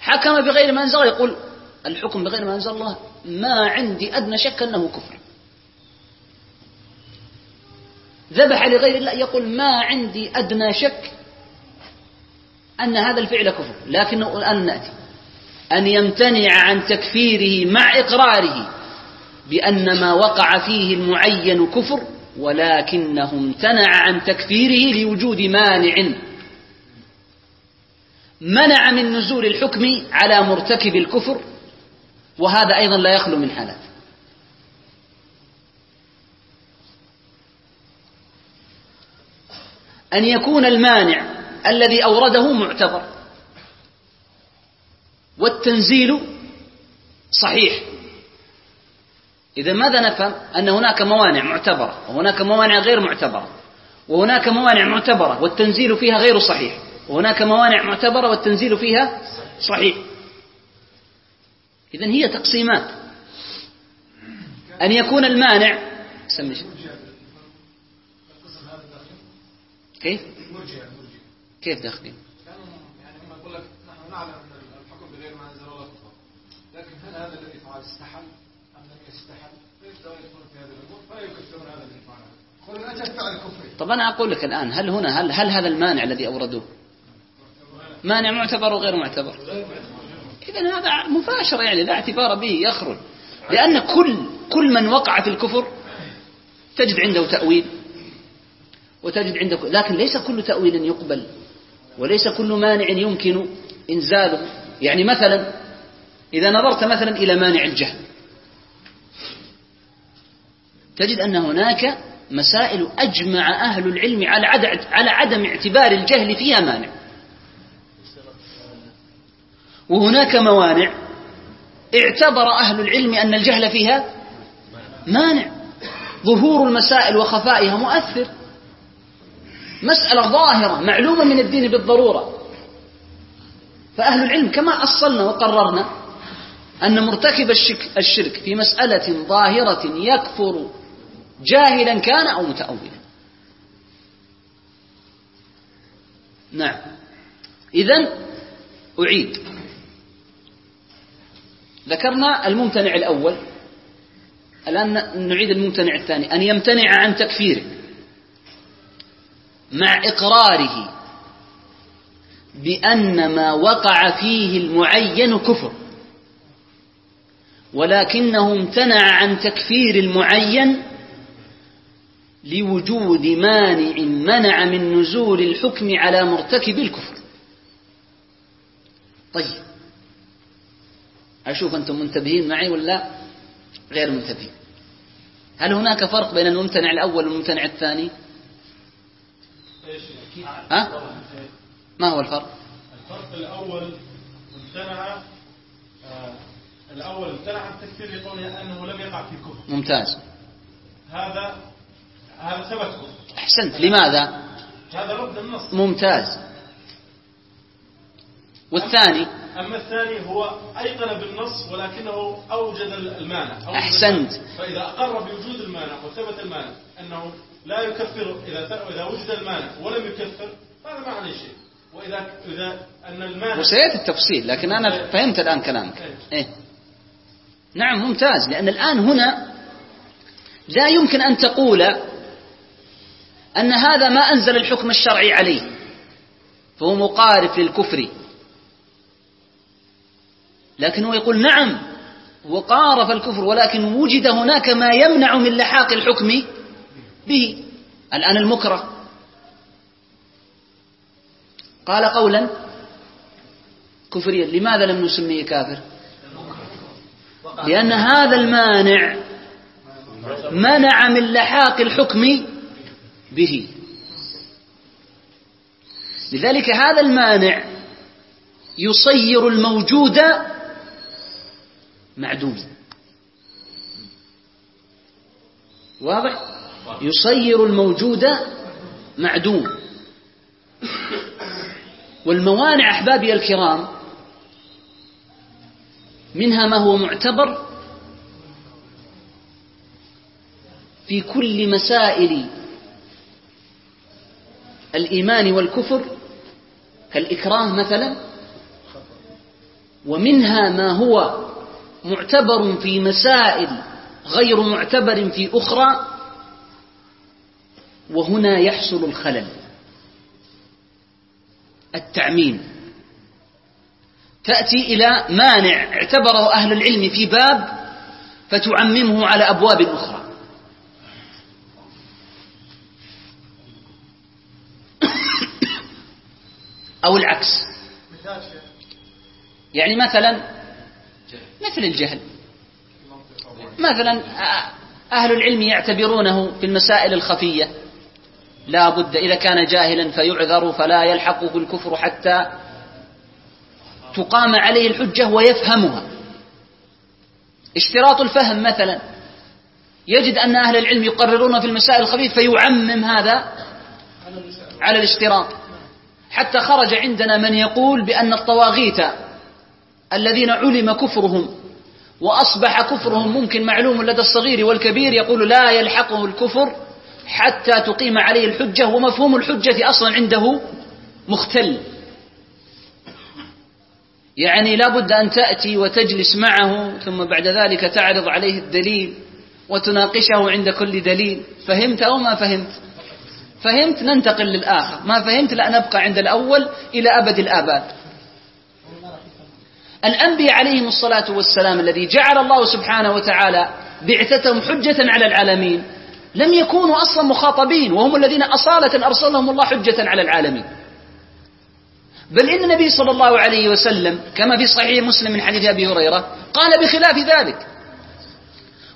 حكم بغير ما أنزل يقول الحكم بغير ما أنزل الله ما عندي أدنى شك أنه كفر. ذبح لغير الله يقول ما عندي أدنى شك أن هذا الفعل كفر لكنه الآن نأتي. أن يمتنع عن تكفيره مع إقراره بأن ما وقع فيه المعين كفر ولكنه امتنع عن تكفيره لوجود مانع. منع من نزول الحكم على مرتكب الكفر وهذا أيضا لا يخلو من حالات. أن يكون المانع الذي أورده معتبر. والتنزيل صحيح إذا ماذا نفهم؟ أن هناك موانع معتبرة وهناك موانع غير معتبرة وهناك موانع معتبرة والتنزيل فيها غير صحيح وهناك موانع معتبرة والتنزيل فيها صحيح إذا هي تقسيمات أن يكون المانع سمي. كيف؟ كيف داخلين؟ كانوا يعني هم يقول لك نحن نعلم ان الحكم بغير ما انزل الله كفر لكن هل استحل أم لم يستحل؟ في هذه هذا. قل أجل فعل كفري طب أنا أقول لك الآن هل هنا هل, هل هذا المانع الذي أوردوه؟ مانع معتبر وغير معتبر؟ إذا هذا مباشر يعني لا اعتبار به يخرج. لأن كل كل من وقع في الكفر تجد عنده تأويل وتجد عنده لكن ليس كل تأويل يقبل وليس كل مانع يمكن إنزاله. يعني مثلا إذا نظرت مثلا إلى مانع الجهل تجد أن هناك مسائل أجمع أهل العلم على عدم على عدم اعتبار الجهل فيها مانع. وهناك موانع اعتبر أهل العلم أن الجهل فيها مانع. ظهور المسائل وخفائها مؤثر. مسألة ظاهرة معلومة من الدين بالضرورة. فأهل العلم كما أصلنا وقررنا أن مرتكب الشرك في مسألة ظاهرة يكفر جاهلا كان أو متأولا. نعم. إذن أعيد. ذكرنا الممتنع الأول. الآن نعيد الممتنع الثاني. أن يمتنع عن تكفيره مع إقراره بأن ما وقع فيه المعين كفر. ولكنه امتنع عن تكفير المعين لوجود مانع منع من نزول الحكم على مرتكب الكفر. طيب أشوف أنتم منتبهين معي ولا غير منتبهين. هل هناك فرق بين الممتنع الأول والممتنع الثاني؟ ها؟ ما هو الفرق؟ الفرق الأول امتنع آه، الأول امتنع عن التكفير لقوله أنه لم يقع في كفر ممتاز. هذا هذا ثبت كفر أحسنت. لماذا؟ هذا رد النص. ممتاز. والثاني؟ أما الثاني هو أيقن بالنص ولكنه أوجد المانع أوجد أحسنت. المانع. فإذا أقر بوجود المانع وثبت المانع أنه لا يكفر إذا إذا وجد المانع ولم يكفر هذا ما عليه شيء. وإذا إذا أن المانع وسيأتي التفصيل لكن أنا فهمت الآن كلامك. إيه؟ نعم ممتاز. لأن الآن هنا لا يمكن أن تقول أن هذا ما أنزل الحكم الشرعي عليه فهو مقارف للكفر. لكن هو يقول نعم هو قارف الكفر ولكن وجد هناك ما يمنع من لحاق الحكم به. الآن المكره. قال قولا كفريا لماذا لم نسميه كافر؟ لأن هذا المانع منع من لحاق الحكم به. لذلك هذا المانع يصير الموجود معدوما. واضح؟ يصير الموجود معدوم والموانع أحبابي الكرام منها ما هو معتبر في كل مسائل الإيمان والكفر كالإكراه مثلا ومنها ما هو معتبر في مسائل غير معتبر في أخرى وهنا يحصل الخلل التعميم. تأتي إلى مانع. اعتبره أهل العلم في باب فتعممه على أبواب أخرى. أو العكس. يعني مثلا مثل الجهل. مثلا أهل العلم يعتبرونه في المسائل الخفية. لا بد إذا كان جاهلا فيعذر فلا يلحقه الكفر حتى تقام عليه الحجة ويفهمها. اشتراط الفهم مثلا. يجد أن أهل العلم يقررون في المسائل الخفيفة فيعمم هذا على الاشتراط. حتى خرج عندنا من يقول بأن الطواغيت الذين علم كفرهم وأصبح كفرهم ممكن معلوم لدى الصغير والكبير يقول لا يلحقه الكفر حتى تقيم عليه الحجة ومفهوم الحجة أصلا عنده مختل. يعني لا بد أن تأتي وتجلس معه ثم بعد ذلك تعرض عليه الدليل وتناقشه عند كل دليل. فهمت أو ما فهمت؟ فهمت ننتقل للآخر. ما فهمت لا نبقى عند الأول إلى أبد الآباد. الأنبياء عليهم الصلاة والسلام الذي جعل الله سبحانه وتعالى بعثتهم حجة على العالمين لم يكونوا أصلا مخاطبين وهم الذين أصالة أرسلهم الله حجة على العالمين. بل إن النبي صلى الله عليه وسلم كما في صحيح مسلم من حديث أبي هريرة قال بخلاف ذلك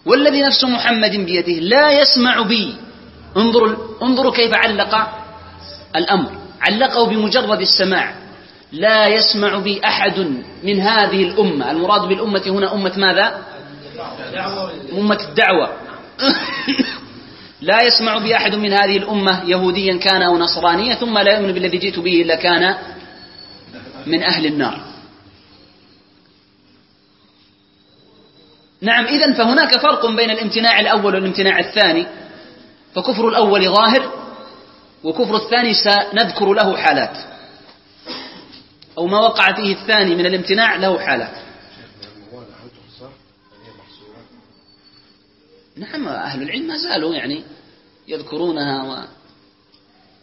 والذي نفس محمد بيده لا يسمع بي. انظروا انظروا كيف علق الأمر. علقه بمجرد السماع. لا يسمع بي أحد من هذه الأمة. المراد بالأمة هنا أمة ماذا؟ أمة الدعوة. لا يسمع بي أحد من هذه الأمة يهوديا كان أو نصرانيا ثم لا يؤمن بالذي جئت به إلا كان من أهل النار. نعم إذن فهناك فرق بين الامتناع الأول والامتناع الثاني. فكفر الأول ظاهر وكفر الثاني سنذكر له حالات. أو ما وقع فيه الثاني من الامتناع له حالات. نعم أهل العلم ما زالوا يعني يذكرونها و...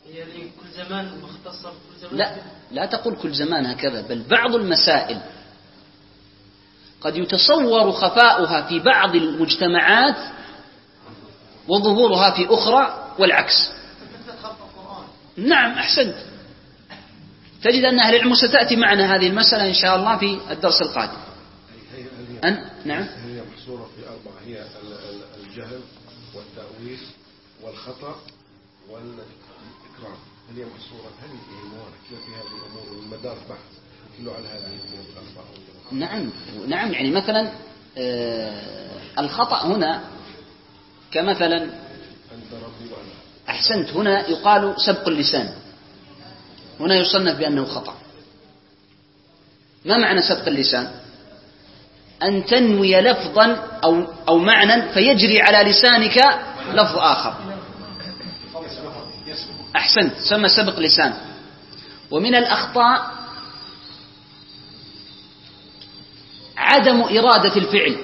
يعني كل زمان مختصر كل زمان لا. لا تقول كل زمان هكذا بل بعض المسائل. قد يتصور خفاؤها في بعض المجتمعات وظهورها في أخرى والعكس. نعم أحسنت. تجد أن أهل العلم ستأتي معنا هذه المسألة إن شاء الله في الدرس القادم. أن نعم. هي محصورة في أربعة هي ال- ال- الجهل والتأويل والخطأ والإكرام. هل هي محصورة؟ هل في هذه الأمور والمدار بحث على هذه الأمور الأربعة. نعم. نعم يعني مثلا آه، الخطأ هنا كمثلا أنت ربي وأنا. أحسنت. هنا يقال سبق اللسان. هنا يصنف بأنه خطأ. ما معنى سبق اللسان؟ أن تنوي لفظا أو, أو معنى فيجري على لسانك لفظ آخر. أحسنت. سمى سبق لسان. ومن الأخطاء عدم إرادة الفعل.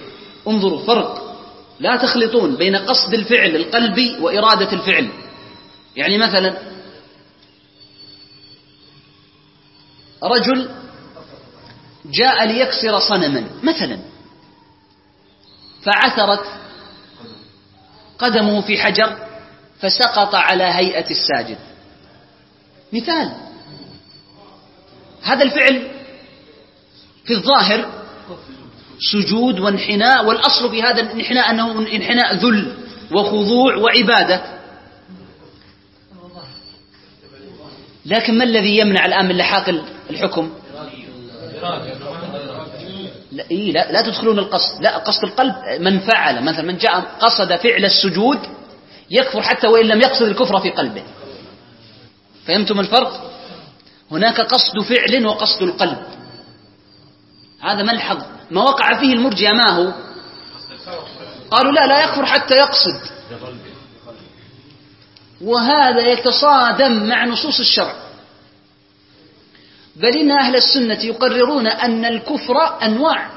انظروا فرق. لا تخلطون بين قصد الفعل القلبي وإرادة الفعل. يعني مثلا رجل جاء ليكسر صنما مثلا فعثرت قدمه في حجر فسقط على هيئة الساجد. مثال. هذا الفعل في الظاهر سجود وانحناء والأصل في هذا الانحناء أنه انحناء ذل وخضوع وعبادة. لكن ما الذي يمنع الآن من لحاق الحكم؟ لا, إيه لا, لا تدخلون القصد. لا قصد القلب من فعل. مثلا من جاء قصد فعل السجود يكفر حتى وإن لم يقصد الكفر في قلبه. فهمتم الفرق؟ هناك قصد فعل وقصد القلب. هذا ملحظ ما وقع فيه المرجئة ما هو؟ قالوا لا لا يكفر حتى يقصد. وهذا يتصادم مع نصوص الشرع. بل إن أهل السنة يقررون أن الكفر أنواع.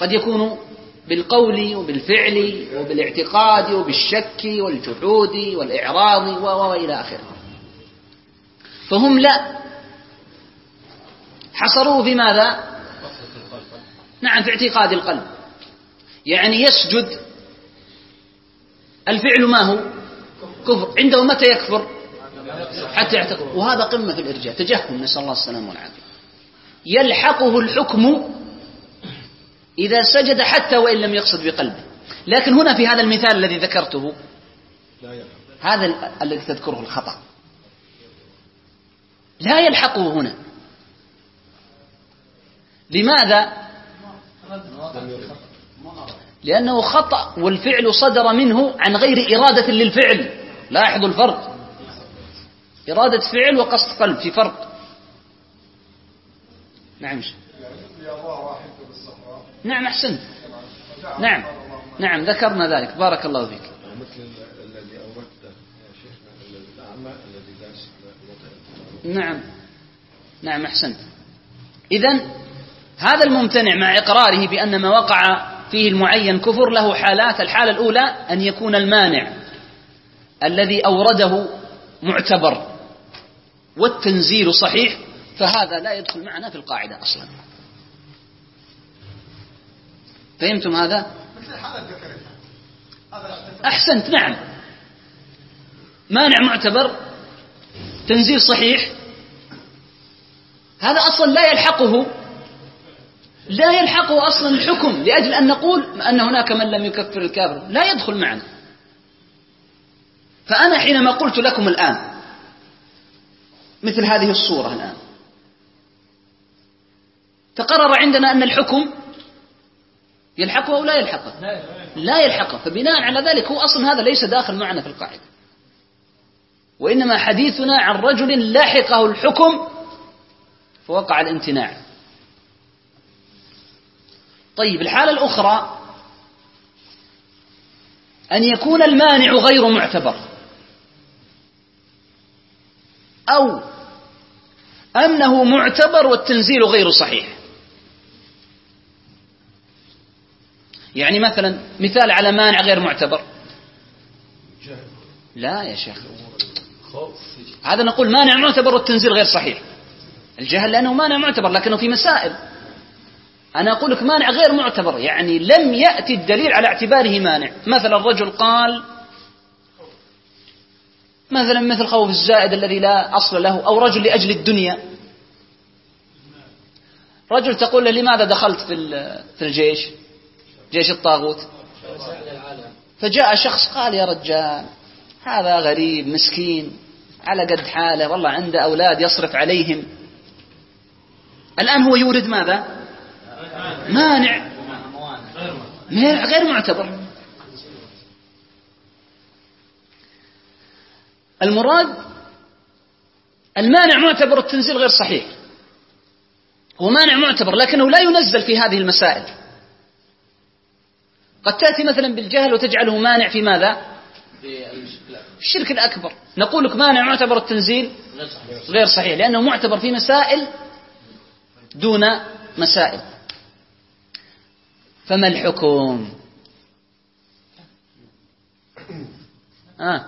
قد يكون بالقول وبالفعل وبالاعتقاد وبالشك والجحود والإعراض وإلى آخره. فهم لا. حصروه في ماذا؟ نعم في اعتقاد القلب. يعني يسجد. الفعل ما هو؟ كفر. عنده متى يكفر؟ حتى يعتقد. وهذا قمة في الإرجاء. تجهم نسأل الله السلامة والعافية. يلحقه الحكم إذا سجد حتى وإن لم يقصد بقلبه. لكن هنا في هذا المثال الذي ذكرته هذا ال- الذي تذكره الخطأ. لا يلحقه هنا. لماذا؟ لأنه خطأ والفعل صدر منه عن غير إرادة للفعل. لاحظوا الفرق. إرادة فعل وقصد قلب في فرق. نعم. نعم أحسنت. نعم. نعم ذكرنا ذلك. بارك الله فيك مثل ال- الذي أوردته يا شيخنا الأعمى الذي لا يستطيع نعم. نعم أحسنت. إذا هذا الممتنع مع إقراره بأن ما وقع فيه المعين كفر له حالات الحالة الأولى أن يكون المانع الذي أورده معتبر والتنزيل صحيح فهذا لا يدخل معنا في القاعدة أصلا. فهمتم هذا؟ أحسنت نعم. مانع معتبر تنزيل صحيح. هذا أصلا لا يلحقه لا يلحقه أصلا الحكم لأجل أن نقول أن هناك من لم يكفر الكافر. لا يدخل معنا. فأنا حينما قلت لكم الآن مثل هذه الصورة الآن تقرر عندنا أن الحكم يلحقه أو لا يلحقه. لا يلحقه. فبناء على ذلك هو أصلا هذا ليس داخل معنا في القاعدة. وإنما حديثنا عن رجل لاحقه الحكم فوقع الامتناع. طيب الحالة الأخرى أن يكون المانع غير معتبر أو أنه معتبر والتنزيل غير صحيح. يعني مثلا مثال على مانع غير معتبر. لا يا شيخ. هذا نقول مانع معتبر والتنزيل غير صحيح. الجهل لأنه مانع معتبر لكنه في مسائل. أنا أقول لك مانع غير معتبر يعني لم يأتي الدليل على اعتباره مانع. مثلا الرجل قال مثلا مثل خوف الزائد الذي لا أصل له أو رجل لأجل الدنيا. رجل تقول له لماذا دخلت في في الجيش؟ جيش الطاغوت. فجاء شخص قال يا رجال هذا غريب مسكين على قد حاله والله عنده أولاد يصرف عليهم. الآن هو يورد ماذا؟ مانع. مانع غير معتبر. المراد المانع معتبر التنزيل غير صحيح. هو مانع معتبر لكنه لا ينزل في هذه المسائل. قد تأتي مثلا بالجهل وتجعله مانع في ماذا؟ الشرك الأكبر. نقول لك مانع معتبر التنزيل؟ غير صحيح لأنه معتبر في مسائل دون مسائل. فما الحكم؟ آه.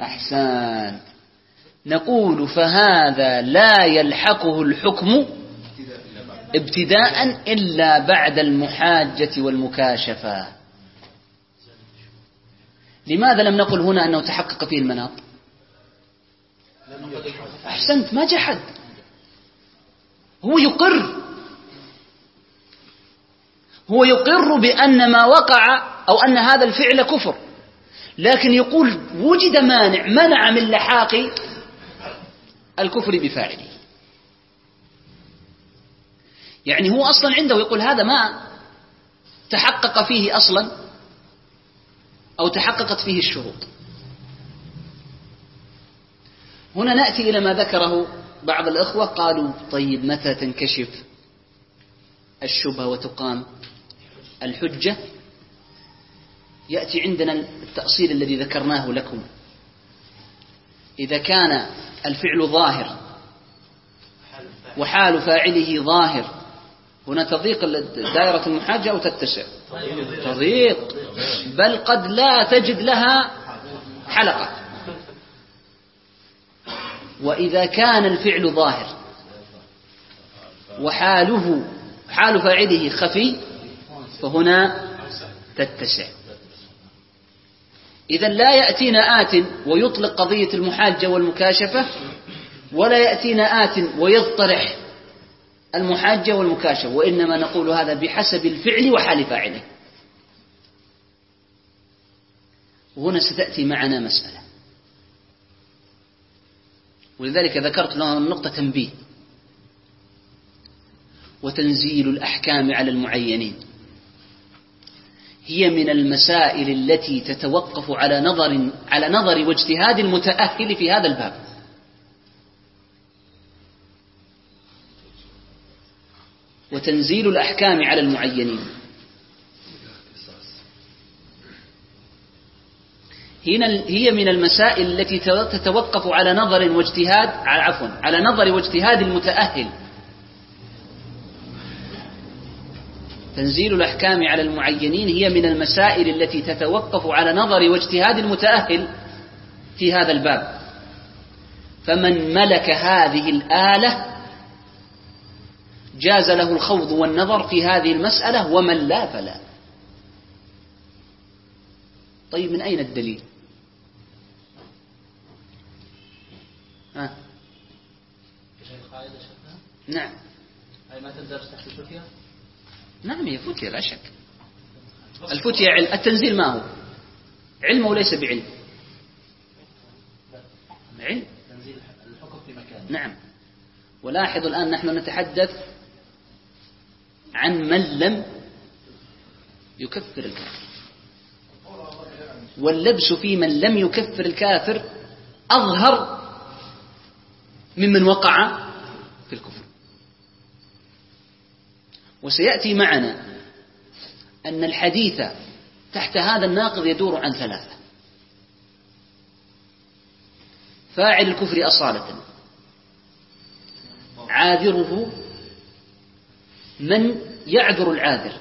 أحسن. نقول فهذا لا يلحقه الحكم ابتداء إلا بعد المحاجة والمكاشفة. لماذا لم نقل هنا أنه تحقق فيه المناط؟ أحسنت ما جحد هو يقر. هو يقر بأن ما وقع أو أن هذا الفعل كفر. لكن يقول وجد مانع منع من لحاق الكفر بفاعله. يعني هو أصلا عنده يقول هذا ما تحقق فيه أصلا. أو تحققت فيه الشروط. هنا نأتي إلى ما ذكره بعض الأخوة قالوا طيب متى تنكشف الشبهة وتقام الحجة؟ يأتي عندنا التأصيل الذي ذكرناه لكم. إذا كان الفعل ظاهر وحال فاعله ظاهر هنا تضيق دائرة المحاجة أو تتسع؟ تضيق بل قد لا تجد لها حلقة. وإذا كان الفعل ظاهر وحاله حال فاعله خفي فهنا تتسع. إذا لا يأتينا آت ويطلق قضية المحاجة والمكاشفة ولا يأتينا آت ويضطرح المحاجة والمكاشفة وإنما نقول هذا بحسب الفعل وحال فاعله. وهنا ستأتي معنا مسألة. ولذلك ذكرت لها النقطة تنبيه. وتنزيل الأحكام على المعينين. هي من المسائل التي تتوقف على نظر على نظر واجتهاد المتأهل في هذا الباب. وتنزيل الأحكام على المعينين. هنا هي من المسائل التي تتوقف على نظر واجتهاد عفوا على نظر واجتهاد المتأهل. تنزيل الأحكام على المعينين هي من المسائل التي تتوقف على نظر واجتهاد المتأهل في هذا الباب. فمن ملك هذه الآلة جاز له الخوض والنظر في هذه المسألة ومن لا فلا. طيب من أين الدليل؟ ها؟ نعم. هاي ما تندرس تحت الفتية؟ نعم هي فتية لا شك. الفتية علم التنزيل ما هو؟ علم وليس بعلم. علم. تنزيل الحكم في مكانه نعم. ولاحظوا الآن نحن نتحدث عن من لم يكفر الكافر. واللبس في من لم يكفر الكافر أظهر ممن وقع في الكفر. وسيأتي معنا أن الحديث تحت هذا الناقض يدور عن ثلاثة. فاعل الكفر أصالة. عاذره من يعذر العاذر؟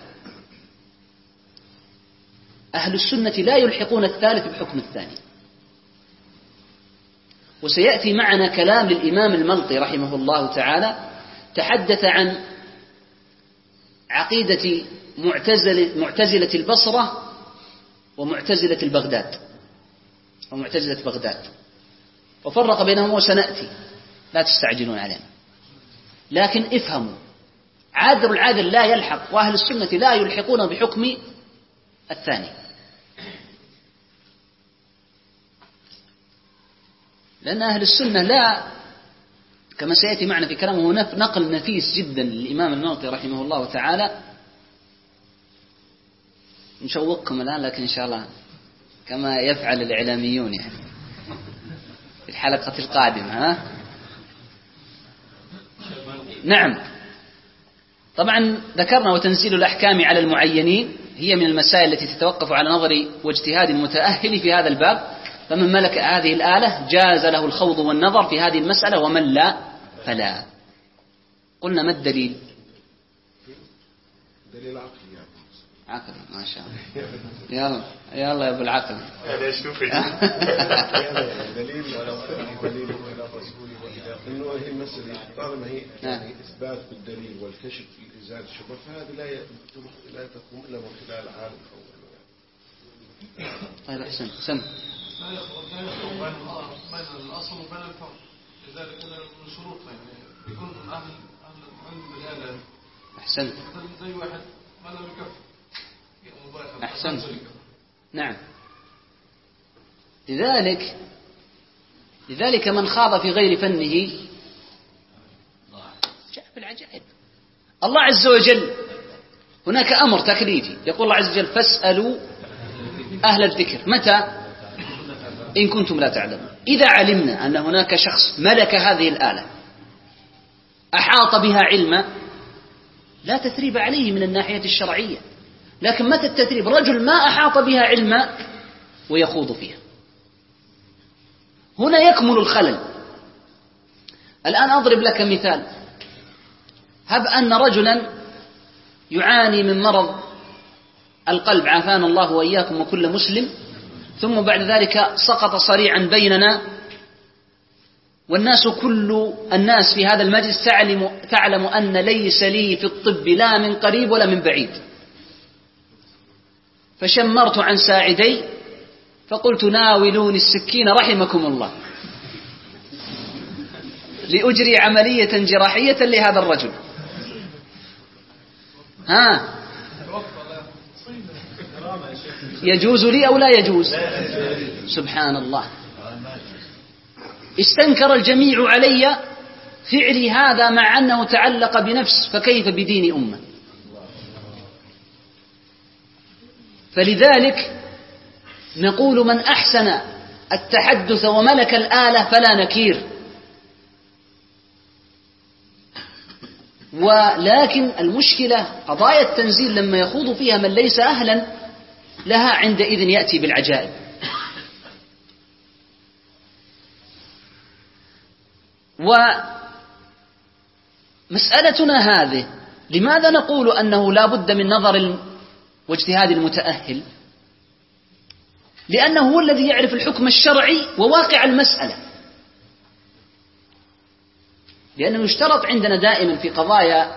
أهل السنة لا يلحقون الثالث بحكم الثاني. وسيأتي معنا كلام للإمام الملطي رحمه الله تعالى تحدث عن عقيدة معتزلة, معتزلة البصرة ومعتزلة البغداد. ومعتزلة بغداد. وفرق بينهم وسنأتي. لا تستعجلون علينا. لكن افهموا. عاذر العاذر لا يلحق وأهل السنة لا يلحقون بحكم الثاني. لأن أهل السنة لا كما سيأتي معنا في كلامه نقل نفيس جدا للإمام الموطي رحمه الله تعالى. نشوقكم الآن لكن إن شاء الله كما يفعل الإعلاميون يعني. في الحلقة القادمة ها؟ نعم. طبعا ذكرنا وتنزيل الأحكام على المعينين هي من المسائل التي تتوقف على نظر واجتهاد المتأهل في هذا الباب. فمن ملك هذه الآلة جاز له الخوض والنظر في هذه المسألة ومن لا فلا. قلنا ما الدليل؟ دليل عقل ما شاء الله. يلا يلا يا أبو العقل. هذا شوف دليل دليل إنه هي مسألة طالما هي يعني إثبات بالدليل والكشف لازاله الشبهه فهذه لا لا تقوم إلا من خلال عالم أو طيب أحسن. سم. لا لا يخلط بين الاصل وبين الفرق لذلك من شروط يعني يكون أهل أهل العلم بالآلة احسنت زي واحد ما لم يكفر أحسنت. نعم. لذلك لذلك من خاض في غير فنه جاء بالعجائب. الله عز وجل هناك أمر تكليفي يقول الله عز وجل فاسألوا أهل الذكر. متى؟ إن كنتم لا تعلمون. إذا علمنا أن هناك شخص ملك هذه الآلة أحاط بها علما لا تثريب عليه من الناحية الشرعية. لكن متى التثريب رجل ما أحاط بها علما ويخوض فيها. هنا يكمل الخلل. الآن أضرب لك مثال. هب أن رجلا يعاني من مرض القلب عافانا الله وإياكم وكل مسلم ثم بعد ذلك سقط صريعا بيننا. والناس كل الناس في هذا المجلس تعلم, تعلم أن ليس لي في الطب لا من قريب ولا من بعيد. فشمرت عن ساعدي فقلت ناولوني السكين رحمكم الله. لأجري عملية جراحية لهذا الرجل. ها؟ يجوز لي أو لا يجوز؟ سبحان الله استنكر الجميع علي فعلي هذا مع أنه تعلق بنفس فكيف بدين أمة؟ فلذلك نقول من أحسن التحدث وملك الآلة فلا نكير. ولكن المشكلة قضايا التنزيل لما يخوض فيها من ليس أهلا لها عندئذ يأتي بالعجائب. ومسألتنا هذه لماذا نقول أنه لا بد من نظر واجتهاد المتأهل لأنه هو الذي يعرف الحكم الشرعي وواقع المسألة. لأنه يشترط عندنا دائما في قضايا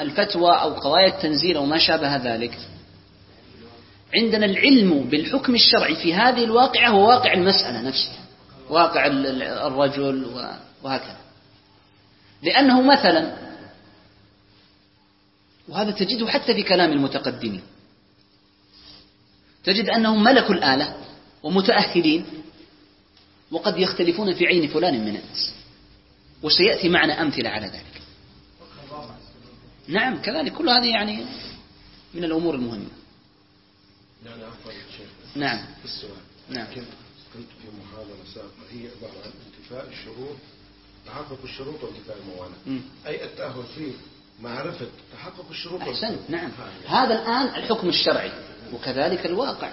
الفتوى أو قضايا التنزيل أو ما شابه ذلك عندنا العلم بالحكم الشرعي في هذه الواقعة هو واقع المسألة نفسها واقع الرجل وهكذا. لأنه مثلا وهذا تجده حتى في كلام المتقدمين. تجد أنهم ملكوا الآلة ومتأهلين وقد يختلفون في عين فلان من الناس. وسيأتي معنا أمثلة على ذلك. نعم كذلك كل هذه يعني من الأمور المهمة. نعم السؤال. نعم. كنت في محاضرة سابقة هي عبارة عن انتفاء الشروط تحقق الشروط وانتفاء الموانع. أي التأهل فيه معرفة تحقق الشروط. أحسنت نعم. هذا. الآن الحكم الشرعي وكذلك الواقع.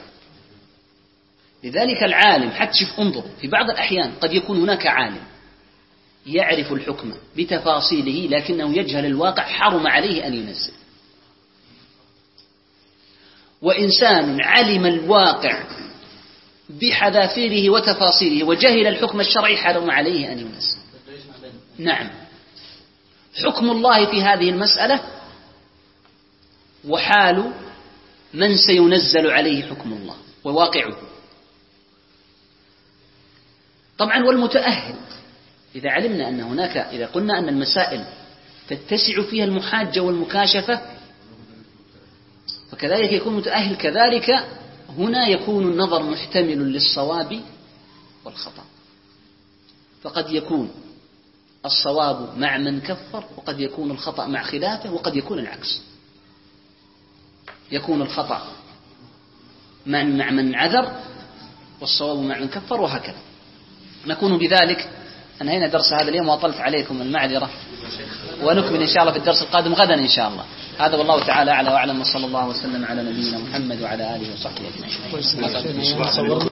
لذلك العالم حتى شوف انظر في بعض الأحيان قد يكون هناك عالم يعرف الحكم بتفاصيله لكنه يجهل الواقع حرم عليه أن ينزل. وإنسان علم الواقع بحذافيره وتفاصيله وجهل الحكم الشرعي حرم عليه أن ينزل. نعم. حكم الله في هذه المسألة وحال من سينزل عليه حكم الله وواقعه. طبعا والمتأهل إذا علمنا أن هناك إذا قلنا أن المسائل تتسع فيها المحاجة والمكاشفة فكذلك يكون متأهل كذلك هنا يكون النظر محتمل للصواب والخطأ. فقد يكون الصواب مع من كفر وقد يكون الخطأ مع خلافه وقد يكون العكس. يكون الخطأ مع من عذر والصواب مع من كفر وهكذا. نكون بذلك. أنهينا درس هذا اليوم وأطلت عليكم المعذرة. ونكمل إن شاء الله في الدرس القادم غدا إن شاء الله. هذا والله تعالى أعلى وأعلم. وصلى الله وسلم على نبينا محمد وعلى آله وصحبه أجمعين.